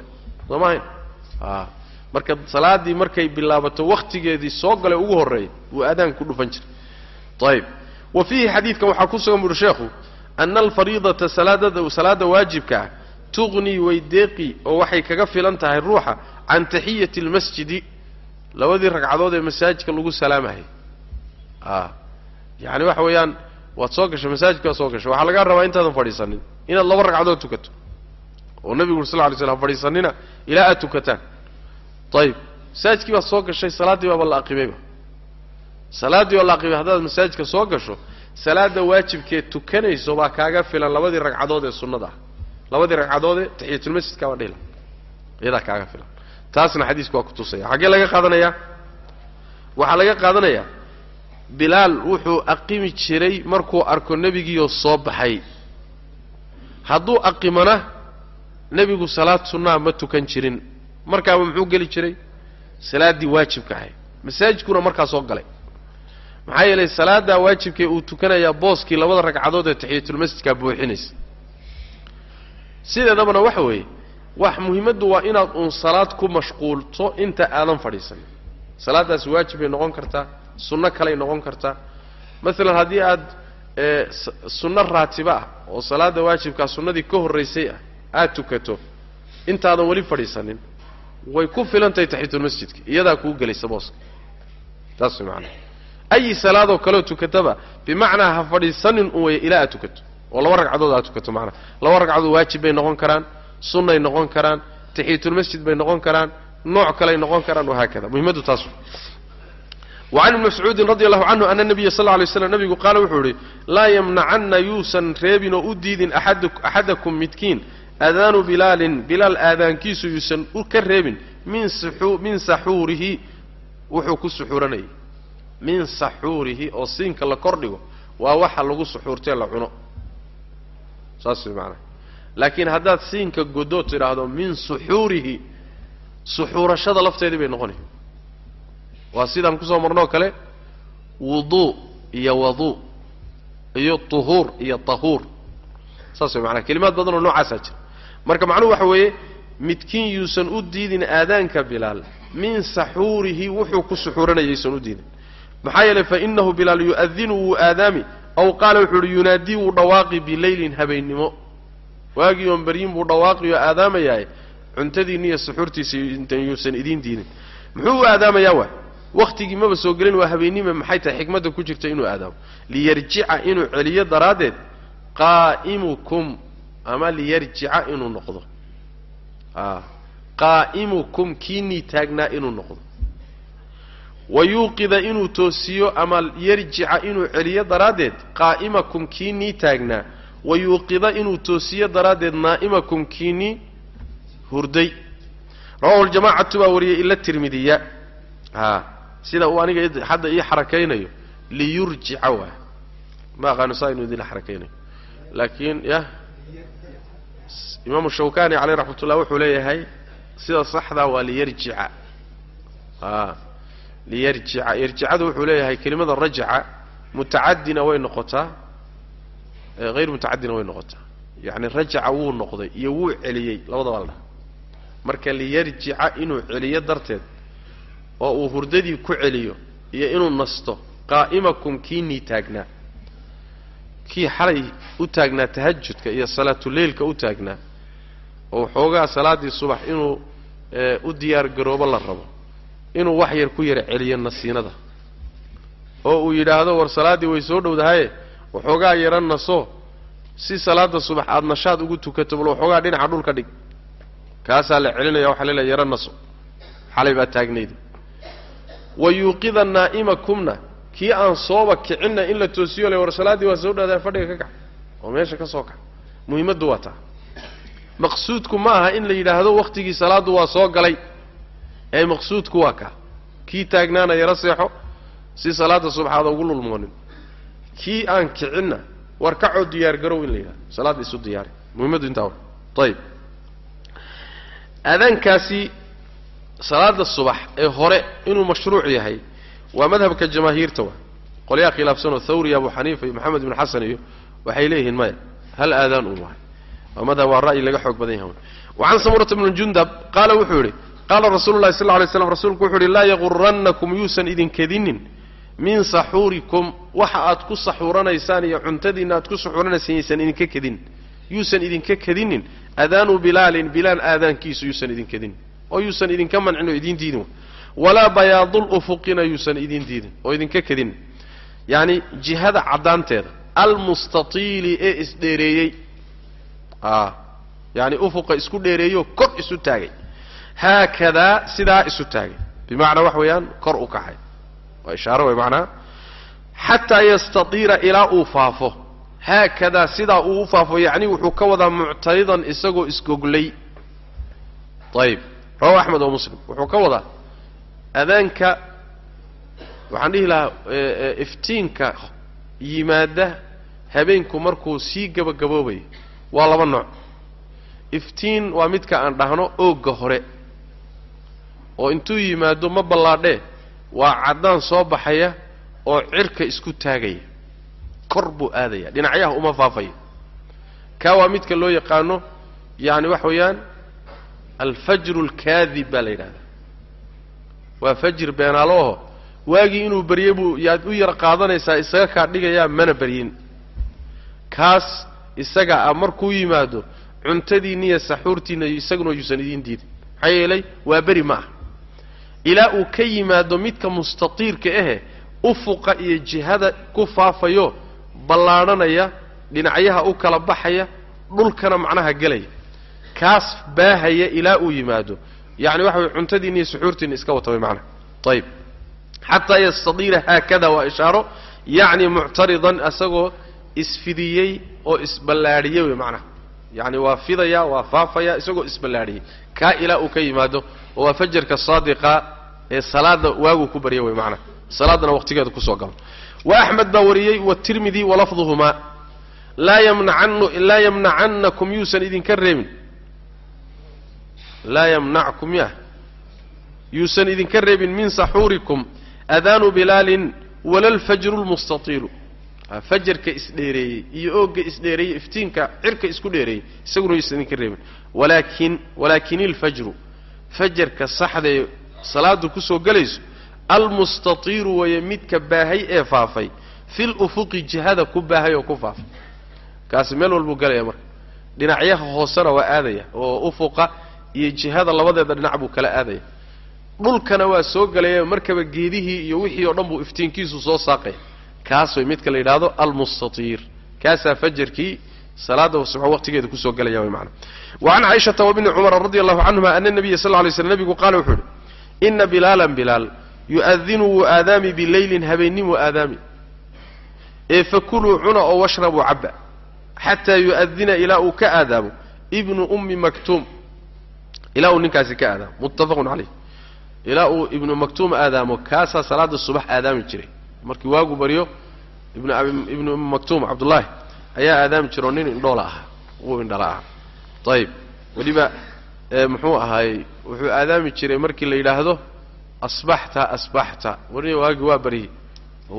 soo mahayn a marka salaaddii markay bilaabato wakhtigeedii soo galay ugu horreeya buu aadaan ku dhufan jiray. Ayib wa fiihi xadiidkan waxaa ku sugan buuri sheekhu ana alfariidata salaadada salaadda waajibka ah tuqnii way deeqi oo waxay kaga filan tahay ruuxa can taxiyati almasjidi. Labadii ragcadood ee masaajidka lagu salaamahay a yacani waxa weeyaan waad soo gashay masaajidka waad soo gashay. Waxaa lagaa rabaa intaadan fadhiisanin inaad laba ragcadood tukato. Oo nebigu uri sal lay slam fadhiisanina ilaa aad tukataan. Ayib masaajidkii baad soo gashay salaaddii baaba la aqimayba salaaddii baa la aqimay haddaad masaajidka soo gasho salaadda waajibkeed tukanayso baa kaaga filan labadii ragcadood ee sunnada. Ah labadii ragcadood ee taxiyatulmasjidka baa dhihila iyadaa kaaga filan. Taasna xadiisku waa kutusaya xaggee laga qaadanayaa waxaa laga qaadanayaa bilaal wuxuu aqimi jiray markuu arko nebigiioo soo baxay. Hadduu aqimana nebigu salaad sunnaha ma tukan jirin. Markaaba muxuu geli jiray? Salaaddii waajibka ahay. Masaajidkuna markaa soo galay. Maxaa yeelay salaaddaa waajibkee uu tukanayaa booskii labada ragcadood ee taxiyatulmasjidkaa buuxinaysa. Sideedabana waxa weeye wax muhiimaddu waa inaad uun salaad ku mashquulto inta aadan fadhiisanin salaaddaasi waajib bay noqon kartaa sunno kaley noqon kartaa maalan haddii aad sunno raatiba ah oo salaadda waajibkaa sunnadii ka horraysay ah aad tukato intaadan weli fadhiisanin way ku filan tahay taxiyatulmasjidka iyadaa kuu gelaysa booska. Taas way ayi salaadoo kaleo tukataba bimacnaa ha fadhiisanin un waya ilaa aad tukato oo laba ragcadood aad tukato macnaha laba ragcadood waajib bay noqon karaan sunnay noqon karaan taxiyatulmasjid bay noqon karaan nooc kaley noqon karaan wahaakada muhimaddu taas wacan ibni mascuudin radi allahu canhu ana nabiya sal lla lay slam nabigu qaala wuxuu idhi laa yamnacanna yuusan reebin oo u diidin axadakum midkiin aadaanu bilaalin bilaal aadaankiisu yuusan ka reebin min saxuurihi wuxuu ku suxuuranayay min saxuurihi oo siinka la kordhigo waa waxa lagu suxuurtee la cuno saas maanaa laakiin haddaad siinka godood tidhaahdo min suxuurihi suxuurashada lafteedii bay noqonay waa sidaan ku soo marnoo kale wuduu iyo waduu iyo tuhuur iyo tahuur. Saas way maanaa kelimaad badan oo noocaasaa jira. Marka macnuhu waxa weeye midkiin yuusan u diidin aadaanka bilaal min saxuurihi wuxuu ku suxuuranaya yuusan u diidin. Maxaa yeelay fa inahu bilaal yu'adinu wuu aadaami aw qaala wuxuu uhi yunaadii wuu dhawaaqi bileylin habeennimo. Waagii oon baryin buu dhawaaqi oo aadaamayahay cuntadiinni iyo suxuurtiisa intan yuusan idiin diidin. Muxuu u aadaamayaa waa wakhtigii maba soo gelin waa habeennima maxay tahay? Xikmadda ku jirta inuu aadaamo liyarjica inuu celiyo daraaddeed qaa'imukum ama liyarjica inuu noqdo. A qaa'imukum kiinii taagnaa inuu noqdo. Wa yuuqida inuu toosiyo ama yarjica inuu celiyo daraaddeed qaa'imakum kiinii taagnaa. Wa yuuqida inuu toosiyo daraaddeed naa'imakum kiinii hurday. Rawahu ljamacatu baa wariyay ila tirmidiya. A sida uu aniga hadda ii xarakaynayo liyurjica waa. Ma aqaano saa inuu idin xarakaynayo. Laakiin yah imaamu shawkani caleyh raxmat ullah wuxuu leeyahay sida saxdaa waa liyarjica. A liyarjica. Irjicadu wuxuu leeyahay kelimada rajaca mutacadina way noqotaa hayr mutacadina way noqotaa. Yacni rajaca wuu noqday iyo wuu celiyey. Labadaba la dhaha marka liyarjica inuu celiyo darteed oo uu hurdadii ku celiyo iyo inuu nasto qaa'imakum kiinii taagnaa. Kii xalay u taagnaa tahajudka iyo salaatuleylka u taagnaa oo xoogaa salaaddii subax inuu u diyaar garoobo la rabo inuu wax yar ku yara celiyo nasiinada. Oo uu yidhaahdo war salaaddii way soo dhowdahaye waxoogaa yara naso si salaada subax aada nashaad ugu tukato bal waxoogaa dhinaca dhulka dhig. Kaasaa la celinaya waxaa leelahay yaro naso. Xalay baa taagnayda wa yuuqida naa'imakumna kii aan sooba kicinna in la toosiyo le war salaaddii waa soo dhowdahay fadhiga ka kac. Oo meesha ka soo kac. Muhimmaddu waa taa. Maqsuudku ma aha in la yidhaahdo wakhtigii salaaddu waa soo galay. Ee maqsuudku waa kaa. Kii taagnaana yaro seexo si salaadda subaxaada ugu lulmoonin kii aan kicinna war kacoo diyaar garow in la yidhahdo salaadda isu diyaari. Muhimmaddu intaa ayib aadaankaasi salaada subax ee hore inuu mashruuc yahay waa madhabka jamaahiirta wa qolyaha khilaafsanoo thawri abu xaniifa iyo maxamed ibn xasan iyo waxay leeyihiin maya hal aadaan uu wahay. Waa madhab waa ra'yi laga xoog badan yahay. Wacan samurata bni jundab qaala wuxuu yidhi qaala rasuulu llahi sal alay slam rasuulku wuxuu yidhi laa yagurannakum yuusan idin kedinin min saxuurikum. Waxa aad ku saxuuranaysaan iyo cuntadiinna aad ku saxuuranaysaan yuusan idinka kedinin yuusan idinka kedinin. Adaanu bilaalin bilaal aadaankiisu yuusan idin kedinin oo yuusan idinka mancin oo idin diidin walaa bayaadul ufuqina yuusan idin diidin oo idinka kedinin yacni jihada caddaanteeda almustatiili ee isdheereeyey. A yacni ufuqa isku dheereeyoo kor isu taagay. Haakadaa sidaa isu taagay. Bimacnaa wax weeyaan kor u kacay. Waa ishaaro way macnaa. Xataa yastatiira ilaa uu faafo. Haakadaa sidaa uu u faafo yacni wuxuu ka wadaa muctaridan isagoo isgoglay ayib rawahu axmed oo muslim. Wuxuu ka wadaa adaanka waxaan dhihi lahaa iftiinka yimaada habeenku markuu sii gabagaboobayo waa laba nooc. Iftiin waa midka aan dhahno oogga hore. Oo intuu yimaado ma ballaadhee waa caddaan soo baxaya oo cirka isku taagaya. Kor buu aadaya dhinacyaha uma faafaya. Kaa waa midka loo yaqaano yacni waxa weeyaan alfajru alkaadib baa la yidhahdaa waa fajir beenaalooho waagii inuu baryey buu yaad u yar qaadanaysaa isaga kaa dhigayaa mana baryin kaas isaga ah markuu yimaado cuntadiinna iyo saxuurtiinna isaguna yuusan idiin diidin maxaa yeelay waa beri ma ah ilaa uu ka yimaado midka mustatiirka ahe ufuqa iyo jihada ku faafayo ballaadhanaya dhinacyaha u kala baxaya dhulkana macnaha gelaya kaas baahaya ilaa uu yimaado. Yacni waxa weye cuntadiinna iyo suxuurtiinna iska wata way macnaha ayib xataa yastadiira haakada waa ishaaro yacni muctaridan asagoo isfidiyey oo isballaadhiyey wey macnaha yacni waa fidaya waa faafaya isagoo isballaadhiyey. Kaa ilaa uu ka yimaado waa fajarka saadiqa ee salaada waagu ku barya wey macnaha salaadana waqtigeeda ku soo galo. Wa axmed baa wariyey watirmidi walafduhumaa laa yamnacannakum yuusan idinka reebin laa yamnackum yah. Yuusan idinka reebin min saxuurikum adaanu bilaalin wala lfajru lmustatiilu fajarka isdheereeyey iyo oogga isdheereeyey iftiinka cirka isku dheereeyey isaguna yuusan idinka reebin. Walaakin walaakin ilfajru fajarka saxdae salaadu ku soo gelayso almustatiiru weeye midka baahay ee faafay fil ufuqi jihada ku baahay oo ku faafay. Kaasi meel walbuu gelaya marka. Dhinacyaha hoosena waa aadaya oo ufuqa iyo jihada labadeeda dhinac buu kala aadaya dhulkana waa soo gelaya markaba geedihii iyo wixii oo dhan buu iftiinkiisu soo saaqaya kaas way midka la yidhaahdo almustatiir. Kaasaa fajarkii salaada subax waqtigeeda ku soo gelaya way macana wa can caaishata wabni cumara radi allahu canhuma ana nabiya sal lay slam nabigu qaala wuxuu yidhi ina bilaalan bilaal yu'adinu wuu aadaami bileylin habeennin wuu aadaami. Ee fakuluu cuna oo washrabuu cabba. Xataa yu'adina ilaa uu ka aadaamo ibnu ummi maktuum ilaa uu ninkaasi ka aadaamo muttafaqun caleyh ilaa uu ibnu maktuum aadaamo kaasaa salaada subax aadaami jiray. Markii waagu baryo ibnu maktuum cabdullaahi ayaa aadaami jiro nin indhoola ahaa. Wuu indhala ahaa. Ayib weliba muxuu ahaayey wuxuu aadaami jiray markii la yidhaahdo asbaxta asbaxta. Wari waagii waa baryey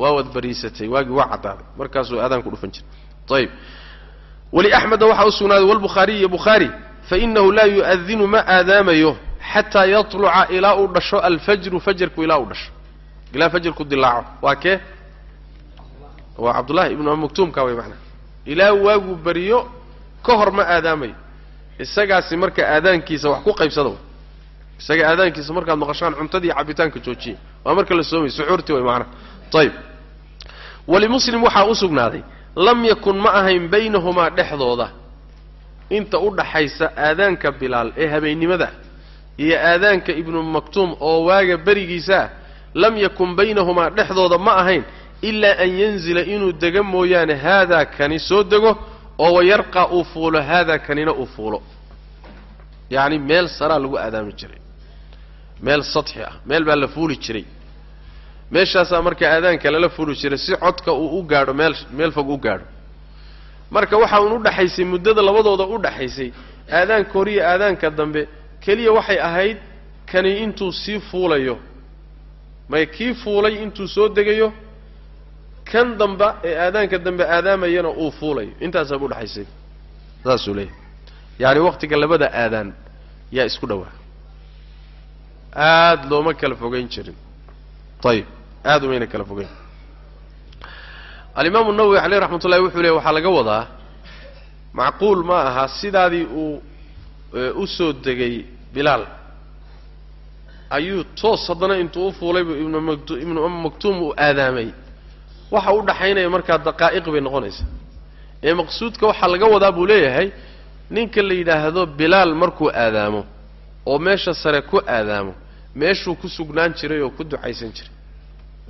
waa wad bariisatay waagii waa caddaaday. Markaasuu aadaan ku dhufan jiray. Ayib waliaxmeda waxaa u sugnaaday walbukhaariy iyo bukhaari fainahu laa yu'adinu ma aadaamayo xataa yatluca ilaa uu dhasho alfajru fajarku ilaa uu dhasho ilaa fajarku dilaaco waa kee waa cabdullahi ibnu maktuumka way macnaa ilaa waagu bariyo ka hor ma aadaamayo isagaasi marka aadaankiisa wax ku qaybsada isaga aadaankiisa markaad maqashaan cuntadii cabitaanka joojiya waa marka la soomay suxuurtii way macnaha ayib walimuslim waxaa u sugnaaday lam yakun ma ahayn baynahumaa dhexdooda inta u dhaxaysa aadaanka bilaal ee habeennimada iyo aadaanka ibnu maktuum oo waaga berigiisaa lam yakun baynahumaa dhexdooda ma ahayn ilaa an yanzila inuu dego mooyaane haadaa kani soo dego oo wayarqa uu fuulo haadaa kanina uu fuulo. Yacni meel saraa lagu aadaami jiray. Meel sadxi ah meel baa la fuuli jiray. Meeshaasaa marka aadaanka lala fuuli jiray si codka uu u gaadho meel meel fog u gaadho marka waxa uun u dhaxaysay muddada labadooda u dhaxaysay aadaanka hor iyo aadaanka dambe keliya waxay ahayd kani intuu sii fuulayo. May kii fuulay intuu soo degayo kan damba ee aadaanka dambe aadaamayana uu fuulayo. Intaasaa u dhaxaysay. Saasuu leeyahay. Yacani waqtiga labada aadaan yaa isku dhowaa aada looma kala fogayn jirin. Ayib aada umayna kala fogayn alimaamu nawowi caleyh raxmat ullahi wuxuu leey waxaa laga wadaa macquul ma aha sidaadii uu u soo degay bilaal. Ayuu toos haddana intuu u fuulaybu ibnu ibnu um maktuum uu aadaamay. Waxa u dhaxaynaya markaa daqaa'iq bay noqonaysaa. Ee maqsuudka waxaa laga wadaa buu leeyahay ninka la yidhaahdo bilaal markuu aadaamo oo meesha sare ku aadaamo meeshuu ku sugnaan jiray oo ku ducaysan jiray.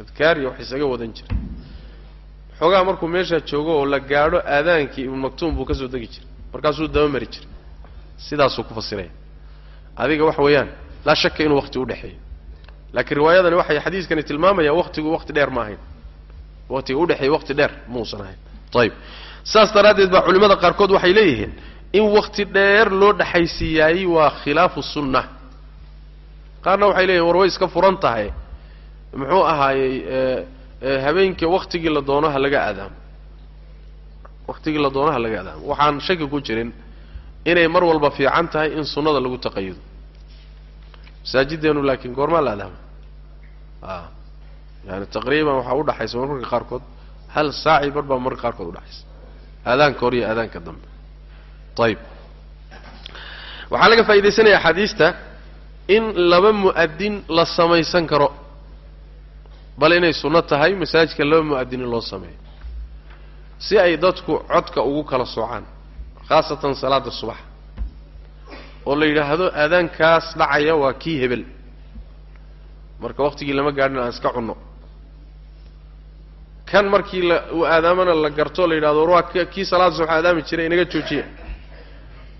Adkaar iyo wax isaga wadan jiray xoogaa markuu meeshaa joogo oo la gaadho aadaankii ibnu maktuum buu ka soo degi jiray. Markaasuu dabamari jiray. Sidaasuu ku fasiraya. Adiga waxa weeyaan laa shaka inuu waqti udhexeeyo laakiin riwaayadani waxay xadiiskani tilmaamayaan waqtigu waqti dheer ma ahayn. Waqtiga udhexeeya waqti dheer muusan ahayn. Ayib saas daraaddeed baa culimmada qaarkood waxay leeyihiin in waqti dheer loo dhexaysiiyaayey waa khilaafu sunna qaarna waxay leeyihiin war way iska furan tahay. Muxuu ahaayey habeenkii waktigii la doono ha laga aadaamo waktigii la doono ha laga aadaamo waxaan shaki ku jirin inay mar walba fiican tahay in sunnada lagu taqayudo. Masaajideenu laakiin goormaa la aadaama a yani taqriiban waxaa udhaxaysa marmarka qaarkood hal saaci bar baa marmarka qaarkood udhaxaysa aadaanka hor iyo aadaanka dambe. Ayib waxaa laga faa'idaysanayaa axaadiista in laba mu'adin la samaysan karo bal inay sunno tahay masaajidka laba mu'adin in loo sameeyo si ay dadku codka ugu kala soocaan khaasatan salaada subax oo la yidhaahdo aadaankaas dhacaya waa kii hebel. Marka waqtigii lama gaadhin aan iska cunno. Kan markii la uu aadaamana la garto la yidhahdo war waa kii salaada subax aadaami jiray inaga joojiya.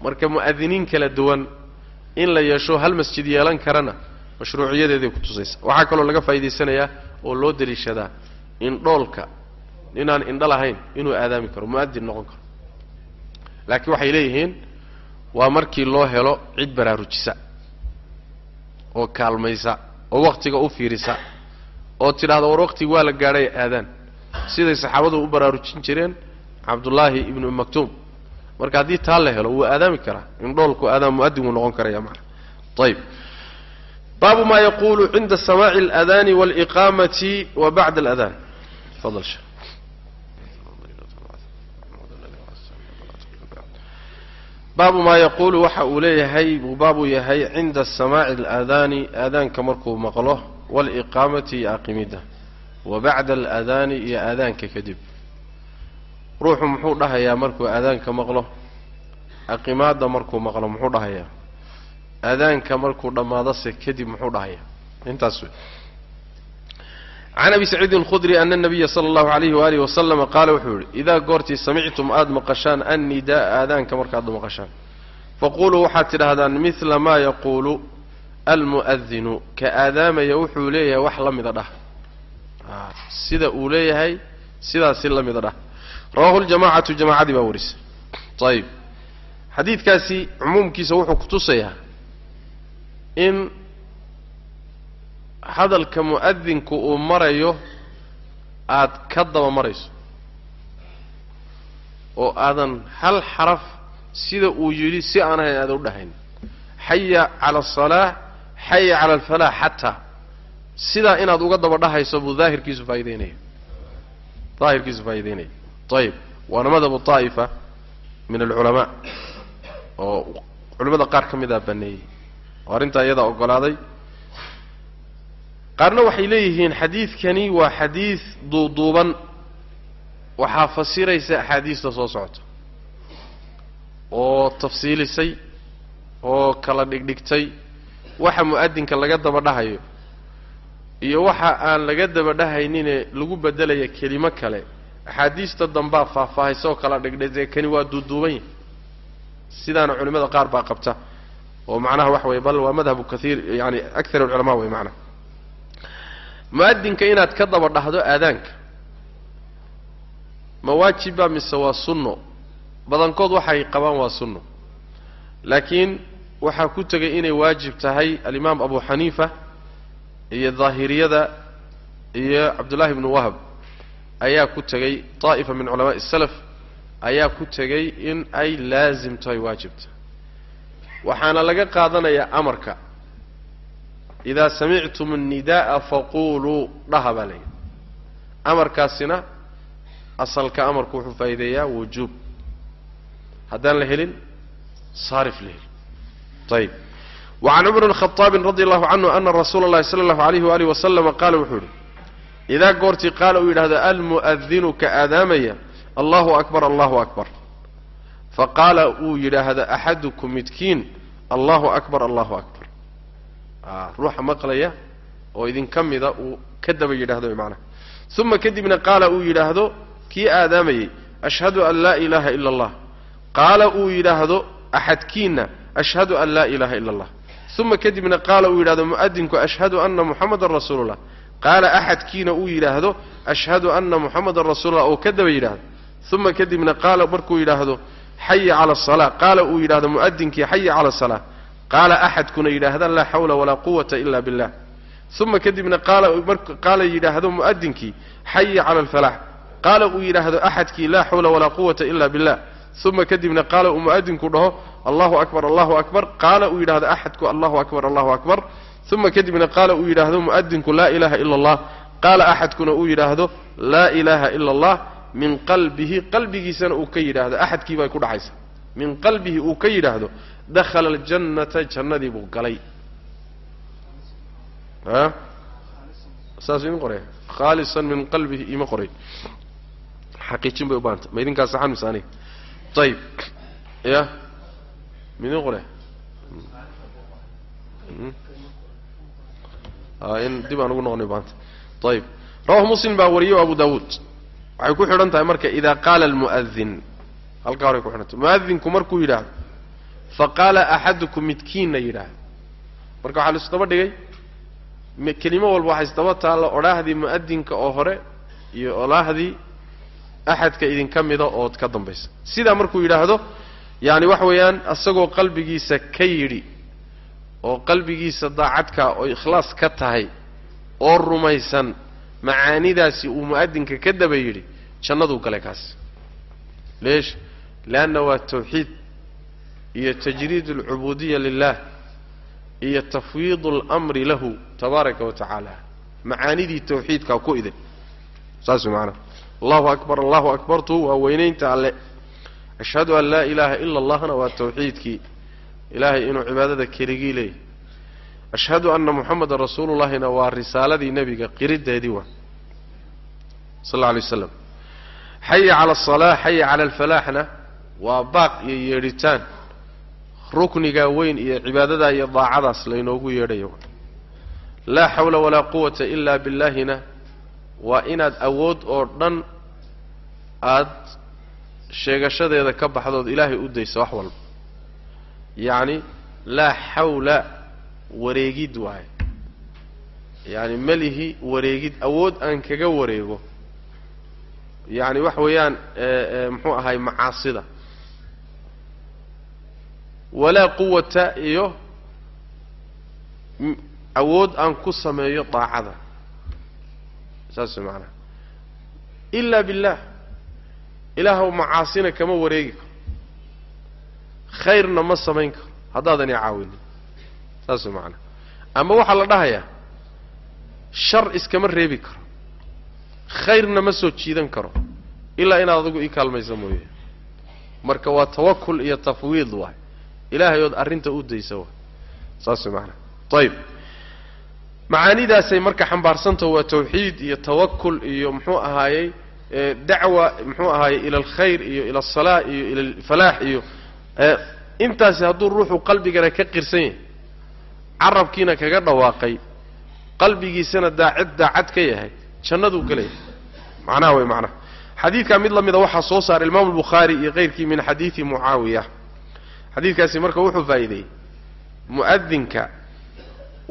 Marka mu'adiniin kala duwan in la yeesho hal masjid yeelan karana mashruuciyadeeday ku tusaysa. Waxaa kaloo laga faa'idaysanayaa oo loo deliishadaa indhoolka inaan indho lahayn inuu aadaami karo mu'adin noqon karo. Laakiin waxay leeyihiin waa markii loo helo cid baraarujisa oo kaalmaysa oo waktiga u fiirisa oo tidhahda war waqtigi waa la gaadhay aadaan. Siday saxaabadu u baraarujin jireen cabdullaahi ibnu maktuum. Marka haddii taa la helo wuu aadaami karaa. Indhoolku aadaan mu'adin wuu noqon karaya maana ayib baabu ma yaqulu cinda samaaci اlأdani wاliqaamati wa bacda اlأdan fadl sheekh baabu maa yaquulu waxa uu leeyahay buu baabuu yahay cinda samaaci اlأadaani aadaanka markuu maqlo wاliqaamati iyo aqimidda wa bacda اlأdaani iyo aadaanka kadib ruuxu muxuu dhahayaa markuu aadaanka maqlo aqimaadda markuu maqlo muxuu dhahayaa adaanka markuu dhammaadose kadib muxuu dhahaya. Intaas wey can abi saciidin khudri ana nabiya sala allahu alayhi waalihi wasalama qaala wuxuu yidhi idaa goortii samictum aada maqashaan annidaaa aadaanka markaad maqashaan. Faquluu waxaad tidhaahdaan midla maa yaquulu almu'adinu ka aadaamaya wuxuu leeyahay wax la mida dhah. Ah, sida uu leeyahay sidaasi la mida dhah. Rawahu ljamacatu jamaacadii baa warisay. Ayib xadiidkaasi cumuumkiisa wuxuu kutusayaa in hadalka mu'adinku uu marayo aad ka daba marayso oo aadan hal xaraf sida uu yidhi si aan ahayn aadan u dhahayn. Xaya cala asalaax xaya cala alfalaax xataa sidaa inaad uga daba dhahayso buu daahirkiisu faa'ideynaya daahirkiisu faa'ideynaya ayib waana madhabu طaa'ifa min alculamaa. Oo culimmada qaar ka midaa baneeyey oo arrintaa iyadaa ogolaaday. Qaarna waxay leeyihiin xadiidkani waa xadiid duuduuban. Waxaa fasiraysa axaadiista soo socota. Oo tafsiilisay oo kala dhigdhigtay. Waxa mu'adinka laga daba dhahayo. Iyo waxa aan laga daba dhahaynine lagu bedelaya kelimo kale. Axaadiista dambaa faahfaahaysa oo kala dhigdhigtay kani waa duuduuban yahay. Sidaana culimada qaar baa qabta oo macnaha waxa weye bal waa madhabu kaiir yani akar alculamaa wey macnaha mu'adinka inaad ka daba dhahdo aadaanka ma waajiba mise waa sunno badankood waxay qabaan waa sunno. Laakiin waxaa ku tegay inay waajib tahay alimaam abu xaniifa iyo daahiriyada iyo cabdullahi ibnu wahab ayaa ku tegay daa'ifa min culamaai salaf ayaa ku tegay in ay laazim tahay waajibta waxaana laga qaadanayaa amarka. Idaa samictum annida'a faquluu dhaha baa layidhi amarkaasina asalka amarku wuxuu faa'iideeyaa wujuub. Haddaan la helin saarif la helin. Ayib wacan cumar bn khaaabin radi allahu canhu ana rasuula اllahi sala allahu alayhi waalihi wasalama qaala wuxuu yihi idaa goortii qaala uu yidhahdo almu'adinu ka aadaamaya allahu akbar allahu akbar faqaala uu yidhaahdo axadukum midkiin allahu akbar allahu akbar. Ruuxa maqlaya oo idinka mida uu ka daba yidhahdo macnaha. Uma kadibna qaala uu yidhaahdo kii aadaamayey ashhadu an laa ilaaha ila allah. Qaala uu yidhaahdo axadkiinna ashhadu an laa ilaaha ila allah. Uma kadibna qaala uu yidhahdo mu'adinku ashhadu ana muxamadan rasuulullah. Qaala axadkiina uu yidhaahdo ashhadu ana muxamadan rasuulullah oo ka daba yidhaahdo. Uma kadibna qaala markuu yidhaahdo xaya cala asalaa qaala uu yidhahdo mu'adinkii xaya cala asalaa qaala axadkuna yidhaahda laa xawla walaa quwata ila billah. Uma kadibna qaala yidhaahdo mu'adinkii xaya cala alfalax qaala uu yidhaahdo axadkii laa xawla walaa quwata ila billah. Uma kadibna qaala uu mu'adinku dhaho allahu akbar allahu akbar. Qaala uu yidhahdo axadku allahu akbar allahu akbar. Uma kadibna qaala uu yidhaahdo mu'adinku laa ilaha ila allah. Qaala axadkuna uu yidhaahdo laa ilaha ila allah min qalbihi qalbigiisana uu ka yidhaahdo. Axadkii bay ku dhacaysa. Min qalbihi uu ka yidhaahdo dakhala aljannata jannadii buu galay. A saasuu idin qoraya khaalisan min qalbihi ima qoray xaqiijin bay u baahanta ma idinkaa saxan mise ayib ya? Midin qore in dib aan ugu noqonay maanta ayib rawahu muslim baa wariyey abu daawuud waxay ku xidhan tahay marka idaa qaala almu'adin halkaa horay ku xidhantay mu'adinku markuu yidhaahdo faqaala axadukum midkiinna yidhaahdo. Marka waxaa la isdaba dhigay kelimo walba waxaa isdaba taalla odhaahdii mu'adinka oo hore iyo odhaahdii axadka idinka mida ood ka dambaysa. Sidaa markuu yidhaahdo yaani waxa weeyaan isagoo qalbigiisa ka yidhi oo qalbigiisa daacadkaa oo ikhlaas ka tahay oo rumaysan macaanidaasi uu mu'adinka ka daba yidhi jannaduu galay kaas. Leesh leanna waa tawxiid iyo tajriid alcubuudiya lilah iyo tafwiid almri lahu tabaaraka wa tacaala. Macaanidii tawxiidkaa ku idin saas way macanaa allahu akbar allahu akbartu waa weynaynta alle. Ashhadu an laa ilaaha ila allahna waa tawxiidkii. Ilaahay inuu cibaadada keligii leeyahy ashhadu anna muxamedan rasuulullahina waa risaaladii nebiga qirideedii waa. Sal alla alay waslam xaya cala asalaa xaya cala alfalaaxna. Waa baaq iyo yeedhitaan. Ruknigaa weyn iyo cibaadadaa iyo daacadaas laynoogu yeedhayo. Laa xawla walaa quwata ilaa billaahina waa inaad awood oo dhan aad sheegashadeeda ka baxdood ilaahay u daysa wax walba. Yacni laa xawla wareegid waaye yacni melihi wareegid awood aan kaga wareego. Yacni waxa weeyaan muxuu ahay macaasida. Walaa quwata iyo awood aan ku sameeyo daacada. Saas macanaha ilaa billaah ilaahw macaasina kama wareegi karo. Khayrna ma samayn karo. Haddaadan i caawinin saas way macanaha ama waxaa la dhahayaa shar iskama reebi karo. Khayrna ma soo jiidan karo ilaa inaad adigu ii kaalmaysa mooye. Marka waa tawakul iyo tafwiid waay. Ilaahay ood arrinta u daysa waay. Saas way macanaha ayib macaanidaasay marka xambaarsantaho waa tawxiid iyo tawakul iyo muxuu ahaayey dacwa muxuu ahaayey ila alkhayr iyo ila alsalaa iyo ila alfalaax iyo intaasi hadduu ruuxu qalbigana ka qirsan yahay carabkiina kaga dhawaaqay qalbigiisana daacad daacad ka yahay jannaduu gelaya macnaha way macnaha xadiidkaa mid la mida waxaa soo saaray imaamu albukhaari iyo keyrkii min xadiidi mucaawiya. Xadiidkaasi marka wuxuu faa'iideeyey. Mu'adinka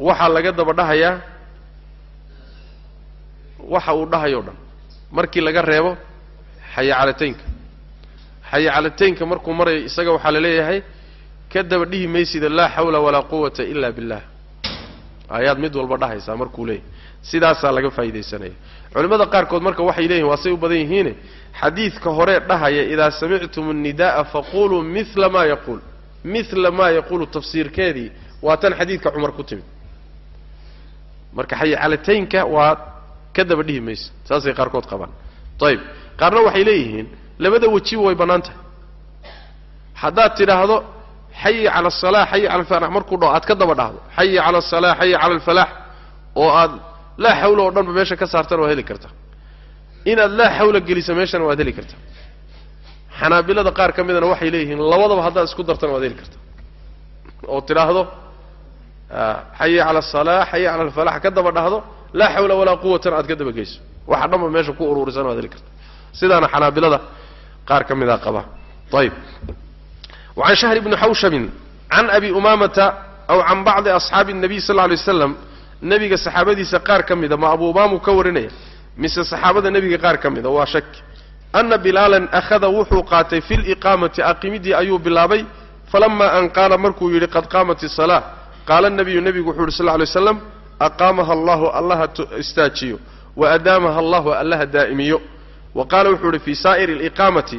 waxaa laga daba dhahayaa waxa uu dhahayo o dhan. Markii laga reebo xayacalataynka. Xayacalataynka markuu marayo isaga waxaa la leeyahay ka daba dhihi maysida laa xawla walaa quwata ila billah. Ayaad mid walba dhahaysaa markuu leeyahay. Sidaasaa laga faa'iidaysanaya. Culimmada qaarkood marka waxay leeyihiin waa say u badan yihiine xadiidka hore dhahaya idaa samictum annida'a faquluu mila maa yaquul. Mila maa yaquulu tafsiirkeedii waa tan xadiidka cumar ku timid. Marka xayacalataynka waa ka daba dhihi maysa. Saasay qaarkood qabaan. Ayib qaarna waxay leeyihiin labada wejiba way bannaan tahay haddaad tidhaahdo xayi cala asalaa xayi cala alfalax markuu dhaho aad ka daba dhahdo xayi cala asalaa xayi cala alfalaax oo aad laa xawla oo dhanba meesha ka saartana waad heli kartaa inaad laa xawla gelisa meeshana waad heli kartaa xanaabilada qaar ka midana waxay leeyihiin labadaba haddaad isku dartana waad heli kartaa oo tidhaahdo xayi cala asalaa xayi cala alfalax ka daba dhahdo laa xawla walaa quwatana aad ka daba geyso. Waxa dhanba meesha ku uruurisana waad heli kartaa sidaana xanaabilada qaar ka midaa qaba. Ayib wacan shahr bni xawshabin can abi umamata aw can bacdi asxaabi الnabiy sal lla lay waslam nebiga saxaabadiisa qaar ka mida ma abu umaamu ka warinaya mise saxaabada nebiga qaar ka mida waa shaki ana bilaalan akhada wuxuu qaatay fi liqaamati aqimidii ayuu bilaabay falama an qaala markuu yidhi qad qaamat isalaa qaala nabiyu nebigu wuxuu sal lla lay slam aqaamaha allahu allaha istaajiyo wa adaamaha allahu allaha daa'imiyo wa qaala wuxuu yidhi fii saa'iri aliqaamati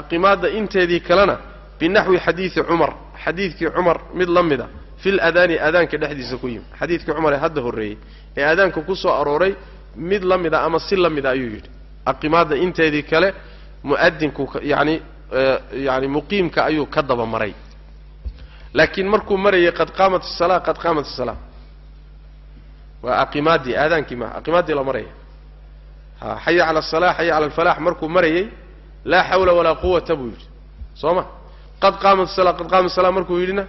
aqimaadda inteedii kalena binaxwi xadiidi cumar xadiidkii cumar mid la mida fi ladaani aadaanka dhexdiisa ku yimi xadiidkii cumar ee hadda horreeyey ee aadaanka ku soo arooray mid la mida ama si la mida ayuu yidhi aqimaadda inteedii kale mu'adinku yani yani muqiimka ayuu ka daba maray laakiin markuu marayay qad qaamat asalaa qad qaamat asalaa waa aqimaaddii aadaankii maaha aqimaaddii la maraya ha xaya cala asalaa xaya cala alfalaax markuu marayay laa xawla walaa quwata buu yidhi soo ma qad qaamat salaa qad qaamat salaa markuu yidhina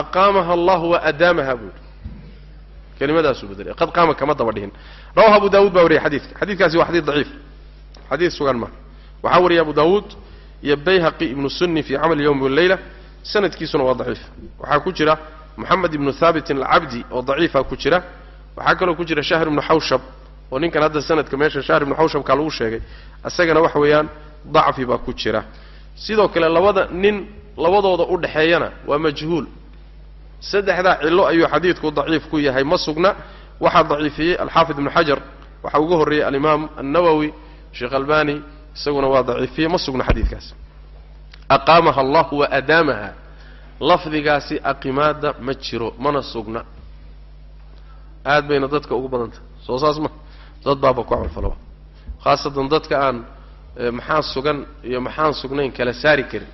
aqaamaha allahu wa adaamaha buu yidhi. Kelimadaasuu bedelay qad qaama kama daba dhihin. Rawahu abu daawuud baa wariyay xadiidka. Xadiidkaasi waa xadiid daciif. Xadiid sugan ma. Waxaa wariyay abu daawuud iyo bayhaqi ibnu sunni fi camali yowmi waleyla sanadkiisuna waa daciif. Waxaa ku jira moxamed ibnu thaabitin alcabdi oo daciifa ku jira. Waxaa kaloo ku jira shahr ibnu xawshab oo ninkan hadda sanadka meesha shahr ibnu xawshabkaa lagu sheegay. Isagana waxa weeyaan dacfi baa ku jira sidoo kale labada nin labadooda u dhexeeyana waa majhuul. Saddexdaa cillo ayuu xadiidku daciif ku yahay ma sugna. Waxaa daciifiyey alxaafid ibnu xajar waxaa uga horreeyey alimaam annawowi sheekh albani isaguna waa daciifiyey ma sugna xadiidkaas. Aqaamaha allahu wa adaamaha lafdigaasi aqimaada ma jiro mana sugna. Aad bayna dadka ugu badantah soo saas ma. Dad baaba ku camalfalaba khaasatan dadka aan maxaan sugan iyo maxaan sugnayn kala saari karin.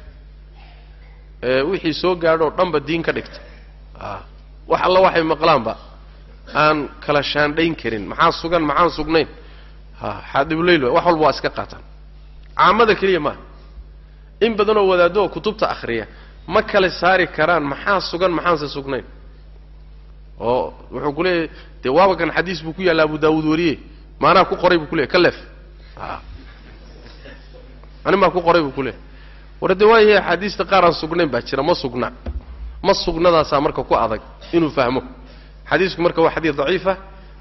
Wixii soo gaadho oo dhanba diin ka dhigta. Wax alla waxay maqlaanba. Aan kala shaandhayn karin maxaa sugan maxaan sugnayn. Xaadibuleyl wax walba waa iska qaataan. Caamada keliya maaha in badanoo wadaaddo oo kutubta akhriya ma kala saari karaan maxaa sugan maxaanse sugnayn. Oo wuxuu ku leeyahy dee waaba kan xadiis buu ku yaalla abu daawuud wariye maanaa ku qoray buu ku leeyay ka leef anin baa ku qoray buu ku war dee waayahe axaadiista qaar aan sugnayn baa jira ma sugna. Ma sugnadaasaa marka ku adag inuu fahmo. Xadiisku marka waa xadiis daciifa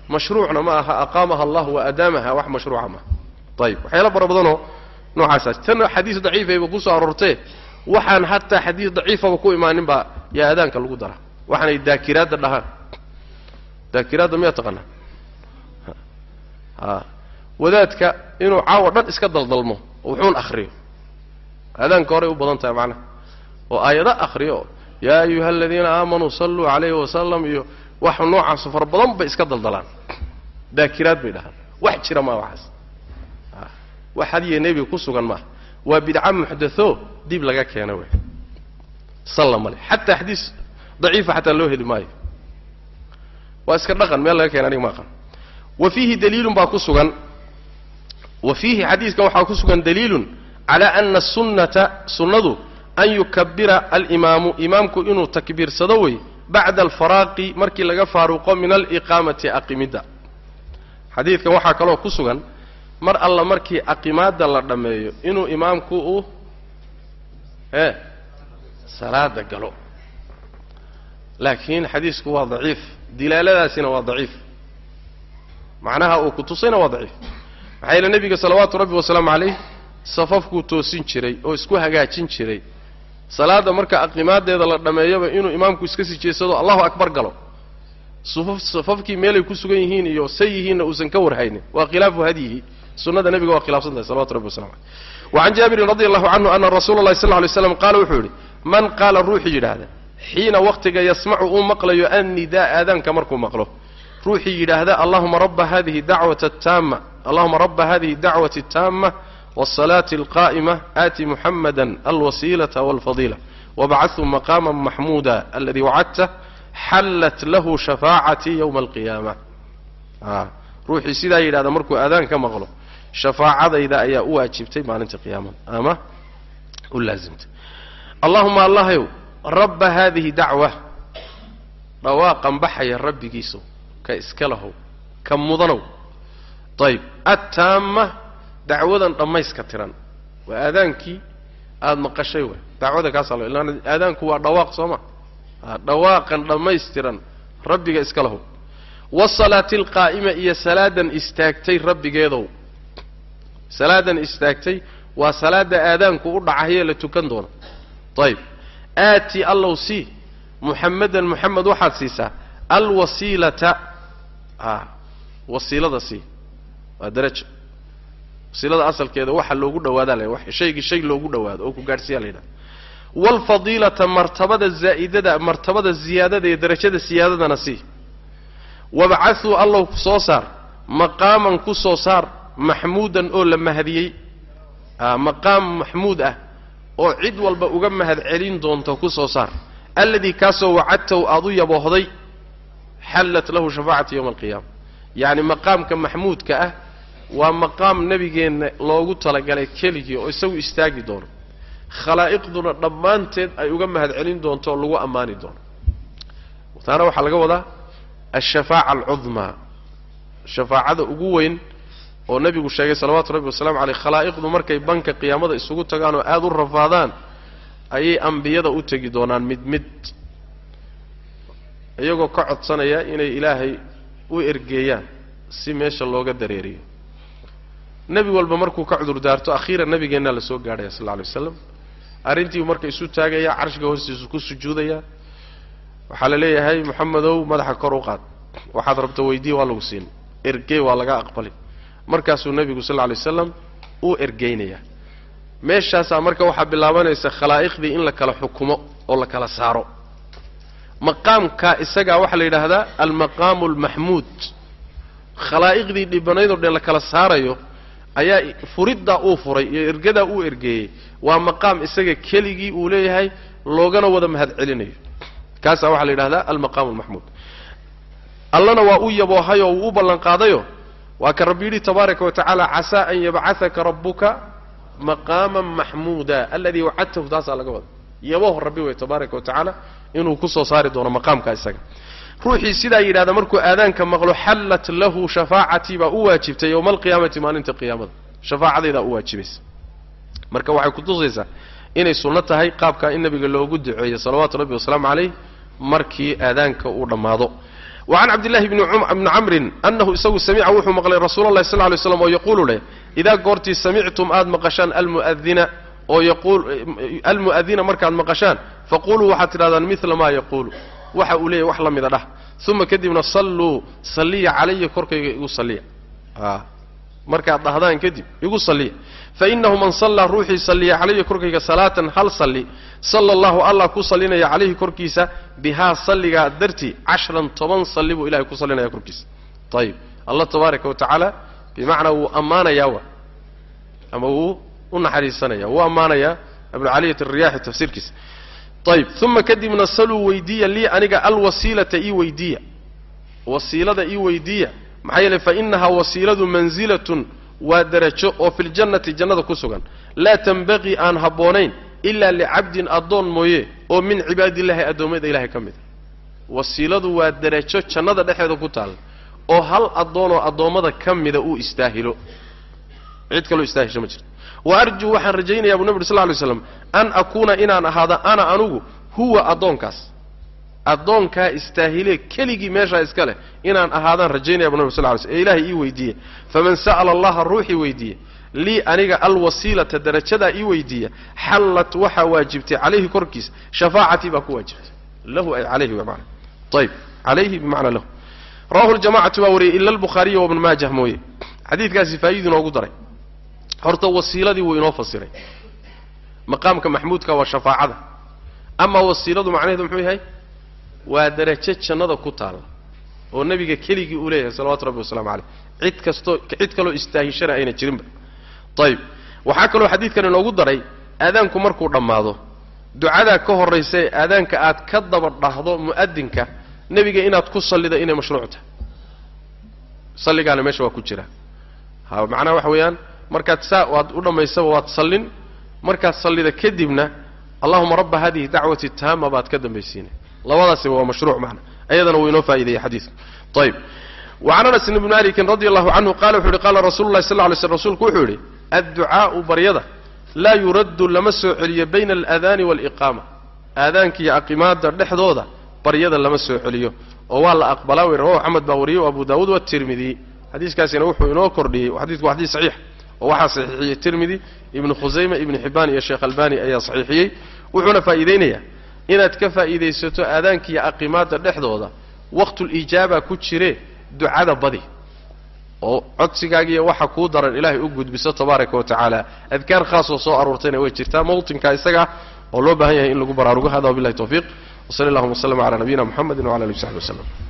mashruucna ma aha aqaamaha allah wa adaamaha wax mashruuca maaha ayib waxyaala fara badanoo noocaasa tan xadiis daciifayba ku soo aroortee waxaan hataa xadiis daciifaba ku imaanin baa yaa aadaanka lagu daraa. Waxaanay daakiraadda dhahaan. Daakiraadda miyaa taqaanaa? Wadaadka inuu caawa dhan iska daldalmo wuxuun akhriyo aadaanka horay u badan tahay macnaha oo aayado akhriyo yaa ayuha aladiina aamanuu salluu calayhi wasalam iyo wax noocaasu fara badan bay iska daldalaan daakiraad bay dhahaan wax jira maa waxaas wax hadiya nebiga ku sugan maaha waa bidca muxdatho dib laga keena wey salla male xataa xadiis daciifa xataa loo heli maayo waa iska dhaqan meel laga keena aniga ma aqan wa fiihi daliilun baa ku sugan wa fiihi xadiiskan waxaa ku sugan daliilun cala ana sunnata sunnadu an yukabira alimaamu imaamku inuu takbiirsado wey bacda alfaraaqi markii laga faaruqo min aliqaamati aqimidda. Xadiidkan waxaa kaloo ku sugan mar alla markii aqimaadda la dhammeeyo inuu imaamku uu ee salaada galo. Laakiin xadiisku waa daciif dilaaladaasina waa daciif. Macnaha uu ku tusayna waa daciif maxaa yeele nebiga salawaatu rabbi wasalaamu calayh safafkuu toosin jiray oo isku hagaajin jiray. Salaadda marka aqimaadeeda la dhammeeyaba inuu imaamku iska sii jeedsado allahu akbar galo. Safafkii meelay ku sugan yihiin iyo say yihiinna uusan ka warhaynin. Waa khilaafu hadyihi sunada nebiga waa khilaafsan tahay salawatu rabbi wasalam aleyh wacan jaabirin radi allahu canhu ana rasuula llahi sal lla lay slam qaala wuxuu yidhi man qaala ruuxii yidhaahda xiina wakhtiga yasmacu uu maqlayo annidaa aadaanka markuu maqlo. Ruuxii yidhaahda allahuma raba hadihi dacwata taama allahuma raba hadihi dacwati ataama wاsalaati alqaa'ima aati muxamada alwasiilata walfadiila wabacathu maqaama maxmuuda aladi wacadta xallat lahu shafaacatii yowma alqiyaama ruuxii sidaa yidhahda markuu aadaan ka maqlo shafaacadayda ayaa u waajibtay maalinta qiyaamada ama u laazimtay. Allahuma allahyow rabba haadihi dacwa dhawaaqan baxaya rabbigiisow ka iska lahow ka mudanow. Ayib attaama dacwadan dhammayska tiran. Waa aadaankii aada maqashay waay dacwada kaasaa lo ilaan aadaanku waa dhawaaq soo ma? Dhawaaqan dhammaystiran rabbiga iska lahow. Wasalaati alqaa'ima iyo salaadan istaagtay rabbigeedow. Salaadan istaagtay waa salaada aadaanku u dhacahayee la tukan doono. Ayib aati allow sii muxamedan muxamed waxaad siisaa alwasiilata. A wasiilada sii waa darajo wasiilada asalkeeda waxa loogu dhawaadaa la shaygii shay loogu dhawaado oo ku gaadhsiiya la yidhaha waalfadiilata martabada zaa'idada martabada ziyaadada iyo darajada siyaadadana sii. Wabcahuu allow soo saar maqaaman ku soo saar maxmuudan oo la mahadiyey. Maqaam maxmuud ah oo cid walba uga mahad celin doonto ku soo saar. Alladii kaasoo wacadtaw aad u yaboohday xallat lahu shafaacati yowma alqiyaama yacni maqaamka maxmuudka ah waa maqaam nebigeenna loogu talagalay keligii oo isagu istaagi doono. Khalaa'iqduna dhammaanteed ay uga mahad celin doonto oo lagu ammaani doono. Taana waxaa laga wadaa ashafaaca alcudmaa shafaacada ugu weyn oo nebigu sheegay salawaatu rabbi wasalaamu caleyh khalaa'iqdu markay banka qiyaamada isugu tagaan oo aada u rafaadaan ayay ambiyada u tegi doonaan mid mid. Iyagoo ka codsanaya inay ilaahay u ergeeyaan si meesha looga dareeriyo nebi walba markuu ka cudur daarto akhiiran nabigeennaa la soo gaadhaya sal lla alay waslam arrintiibu marka isu taagaya carshiga hoostiisu ku sujuudaya. Waxaa la leeyahay moxamedow madaxa kor u qaad. Waxaad rabto weydii waa lagu siin. Ergey waa laga aqbali markaasuu nebigu sal alay waslam uu ergeynaya. Meeshaasaa marka waxaa bilaabanaysa khalaa'iqdii in la kala xukumo oo la kala saaro. Maqaamka isagaa waxaa la yidhaahdaa almaqaamu almaxmuud khalaa'iqdii dhibanaydoo dhan la kala saarayo ayaa furiddaa uu furay iyo ergadaa uu ergeeyey. Waa maqaam isaga keligii uu leeyahay loogana wada mahad celinayo kaasaa waxaa la yidhahdaa almaqaamu almaxmuud allana waa u yaboohay oo uu u ballanqaadayo. Waa ka rabbi yidhi tabaaraka wa tacaala casaa an yabcahaka rabbuka maqaaman maxmuuda aladii wacadtahu taasaa laga wada yabooh rabbi wey tabaaraka wa tacaala inuu ku soo saari doono maqaamka isaga ruuxii sidaa yidhahda markuu aadaanka maqlo xallat lahu shafaacatii baa u waajibtay yowma alqiyaamati maalinta qiyaamada. Shafaacadaydaa u waajibaysa marka waxay kutusaysaa inay sunno tahay qaabkaa in nabiga loogu duceeyo salawaatu rabbi wasalaamu calayh markii aadaanka uu dhammaado. Wacan cabdillahi bni camrin annahu isagu samica wuxuu maqlay rasuula allahi sal ly slam oo yaquulu leh idaa goortii samictum aad maqashaan almu'adina oo almu'adina markaad maqashaan faquluu waxaad tidhahdaan mila maa yaquulu waxa uu leeyahy wax la mida dhah. Uma kadibna salluu salliya calaya korkayga igu salliya. Markaad dhahdaan kadib igu salliya. Fainahu man sallaa ruuxii salliya calaya korkayga salaatan hal salli. Sala allahu allah ku sallinaya calayhi korkiisa bihaa salligaa dartii cashran toban salli buu ilahay ku sallinaya korkiisa. Ayib allah tabaaraka wa tacaala bimacnaa wuu ammaanayaa wa? Ama wuu u naxariisanaya? Wuu ammaanayaa? Ibnucaliyat alriyaaxi tafsiirkiisa ayib uma kadibna saluu weydiiya lii aniga alwasiilata ii weydiiya wasiilada ii weydiiya maxaa yeeley fa inahaa wasiiladu manzilatun waa derajo oo fi ljannati jannada ku sugan. Laa tanbaqii aan habboonayn ilaa licabdin addoon mooye oo min cibaadillahi addoommada ilahay ka mid a. Wasiiladu waa derajo jannada dhexeeda ku taalla oo hal addoonoo addoommada ka mida uu istaahilo. Cid kaloo istaahisho ma jirto wa arjuu waxaan rajaynayaa buu nabi uri sl ly slam an akuuna inaan ahaado ana anugu huwa addoonkaas. Addoonkaa istaahilee keligii meeshaa iska leh inaan ahaadaan rajaynaya bu nabi sl ly slm ee ilaahay ii weydiiya faman sa'ala allaha ruuxii weydiiya lii aniga alwasiilata darajadaa ii weydiiya xallat waxaa waajibtay calayhi korkiisa shafaacatii baa ku waajibtay. Lahu ay calayhi w mana ayb calayhi bimacnaa lahu. Rawahu ljamacatu baa wariyey ila albukhaariya wabnu maajah mooye. Xadiidkaasi faa'idu inoogu daray horta wasiiladii wuu inoo fasiray. Maqaamka maxmuudka waa shafaacada. Amaa wasiiladu macnaheedu muxuu yahay? Waa darajo jannada ku taalla oo nebiga keligii uu leeyahay salawatu rabbi waslamu caleyh cid kastoo cid kaloo istaahishana ayna jirinba. Ayib waxaa kaloo xadiidkan inoogu daray aadaanku markuu dhammaado ducadaa ka horraysa ee aadaanka aad ka daba dhahdo mu'adinka nebiga inaad ku sallida inay mashruuc tahay. Salligaana meesha waa ku jira. Ha macnaha waxa weeyaan markaad saa waad u dhammaysaba waad sallin markaad sallida kadibna allahuma rabba hadihi dacwati taama baad ka dambaysiinay labadaasiba waa mashruuc macna. Ayadana wuu inoo faa'ideeyey xadiidku ayib wacan anas bni malikin radi allahu canhu qala wuxu uhi qaala rasulu sal ly slm rsulku wuxuu yidhi adducaa'u baryada laa yuraddu lama soo celiyo bayna aladaani waaliqaama aadaanka iyo aqimaada dhexdooda baryada lama soo celiyo. Oo waa la aqbalaa wey rawahu axmed baa wariyey o abu daawuud watirmidi xadiiskaasina wuxuu inoo kordhiyey. Xadiidku waa xadiis saxiix oo waxaa saxiixiyey tirmidi ibnu khusayma ibnu xibaan iyo sheekh albani ayaa saxiixiyey wuxuuna faa'iideynayaa inaad ka faa'iidaysato aadaanka iyo aqimaada dhexdooda waqtulijaaba ku jire ducada badi oo codsigaagiiyo waxa kuu daran ilaahay u gudbiso tabaaraka wa tacaala. Adkaar khaasoo soo aruurtayna way jirtaa mawtinka isaga oo loo baahan yahay in lagu baraarugo. Hada wabillahi tawfiiq. Wsali allahuma w sllam cala nabiyina muxamedi wcala alihi w saxbi waslem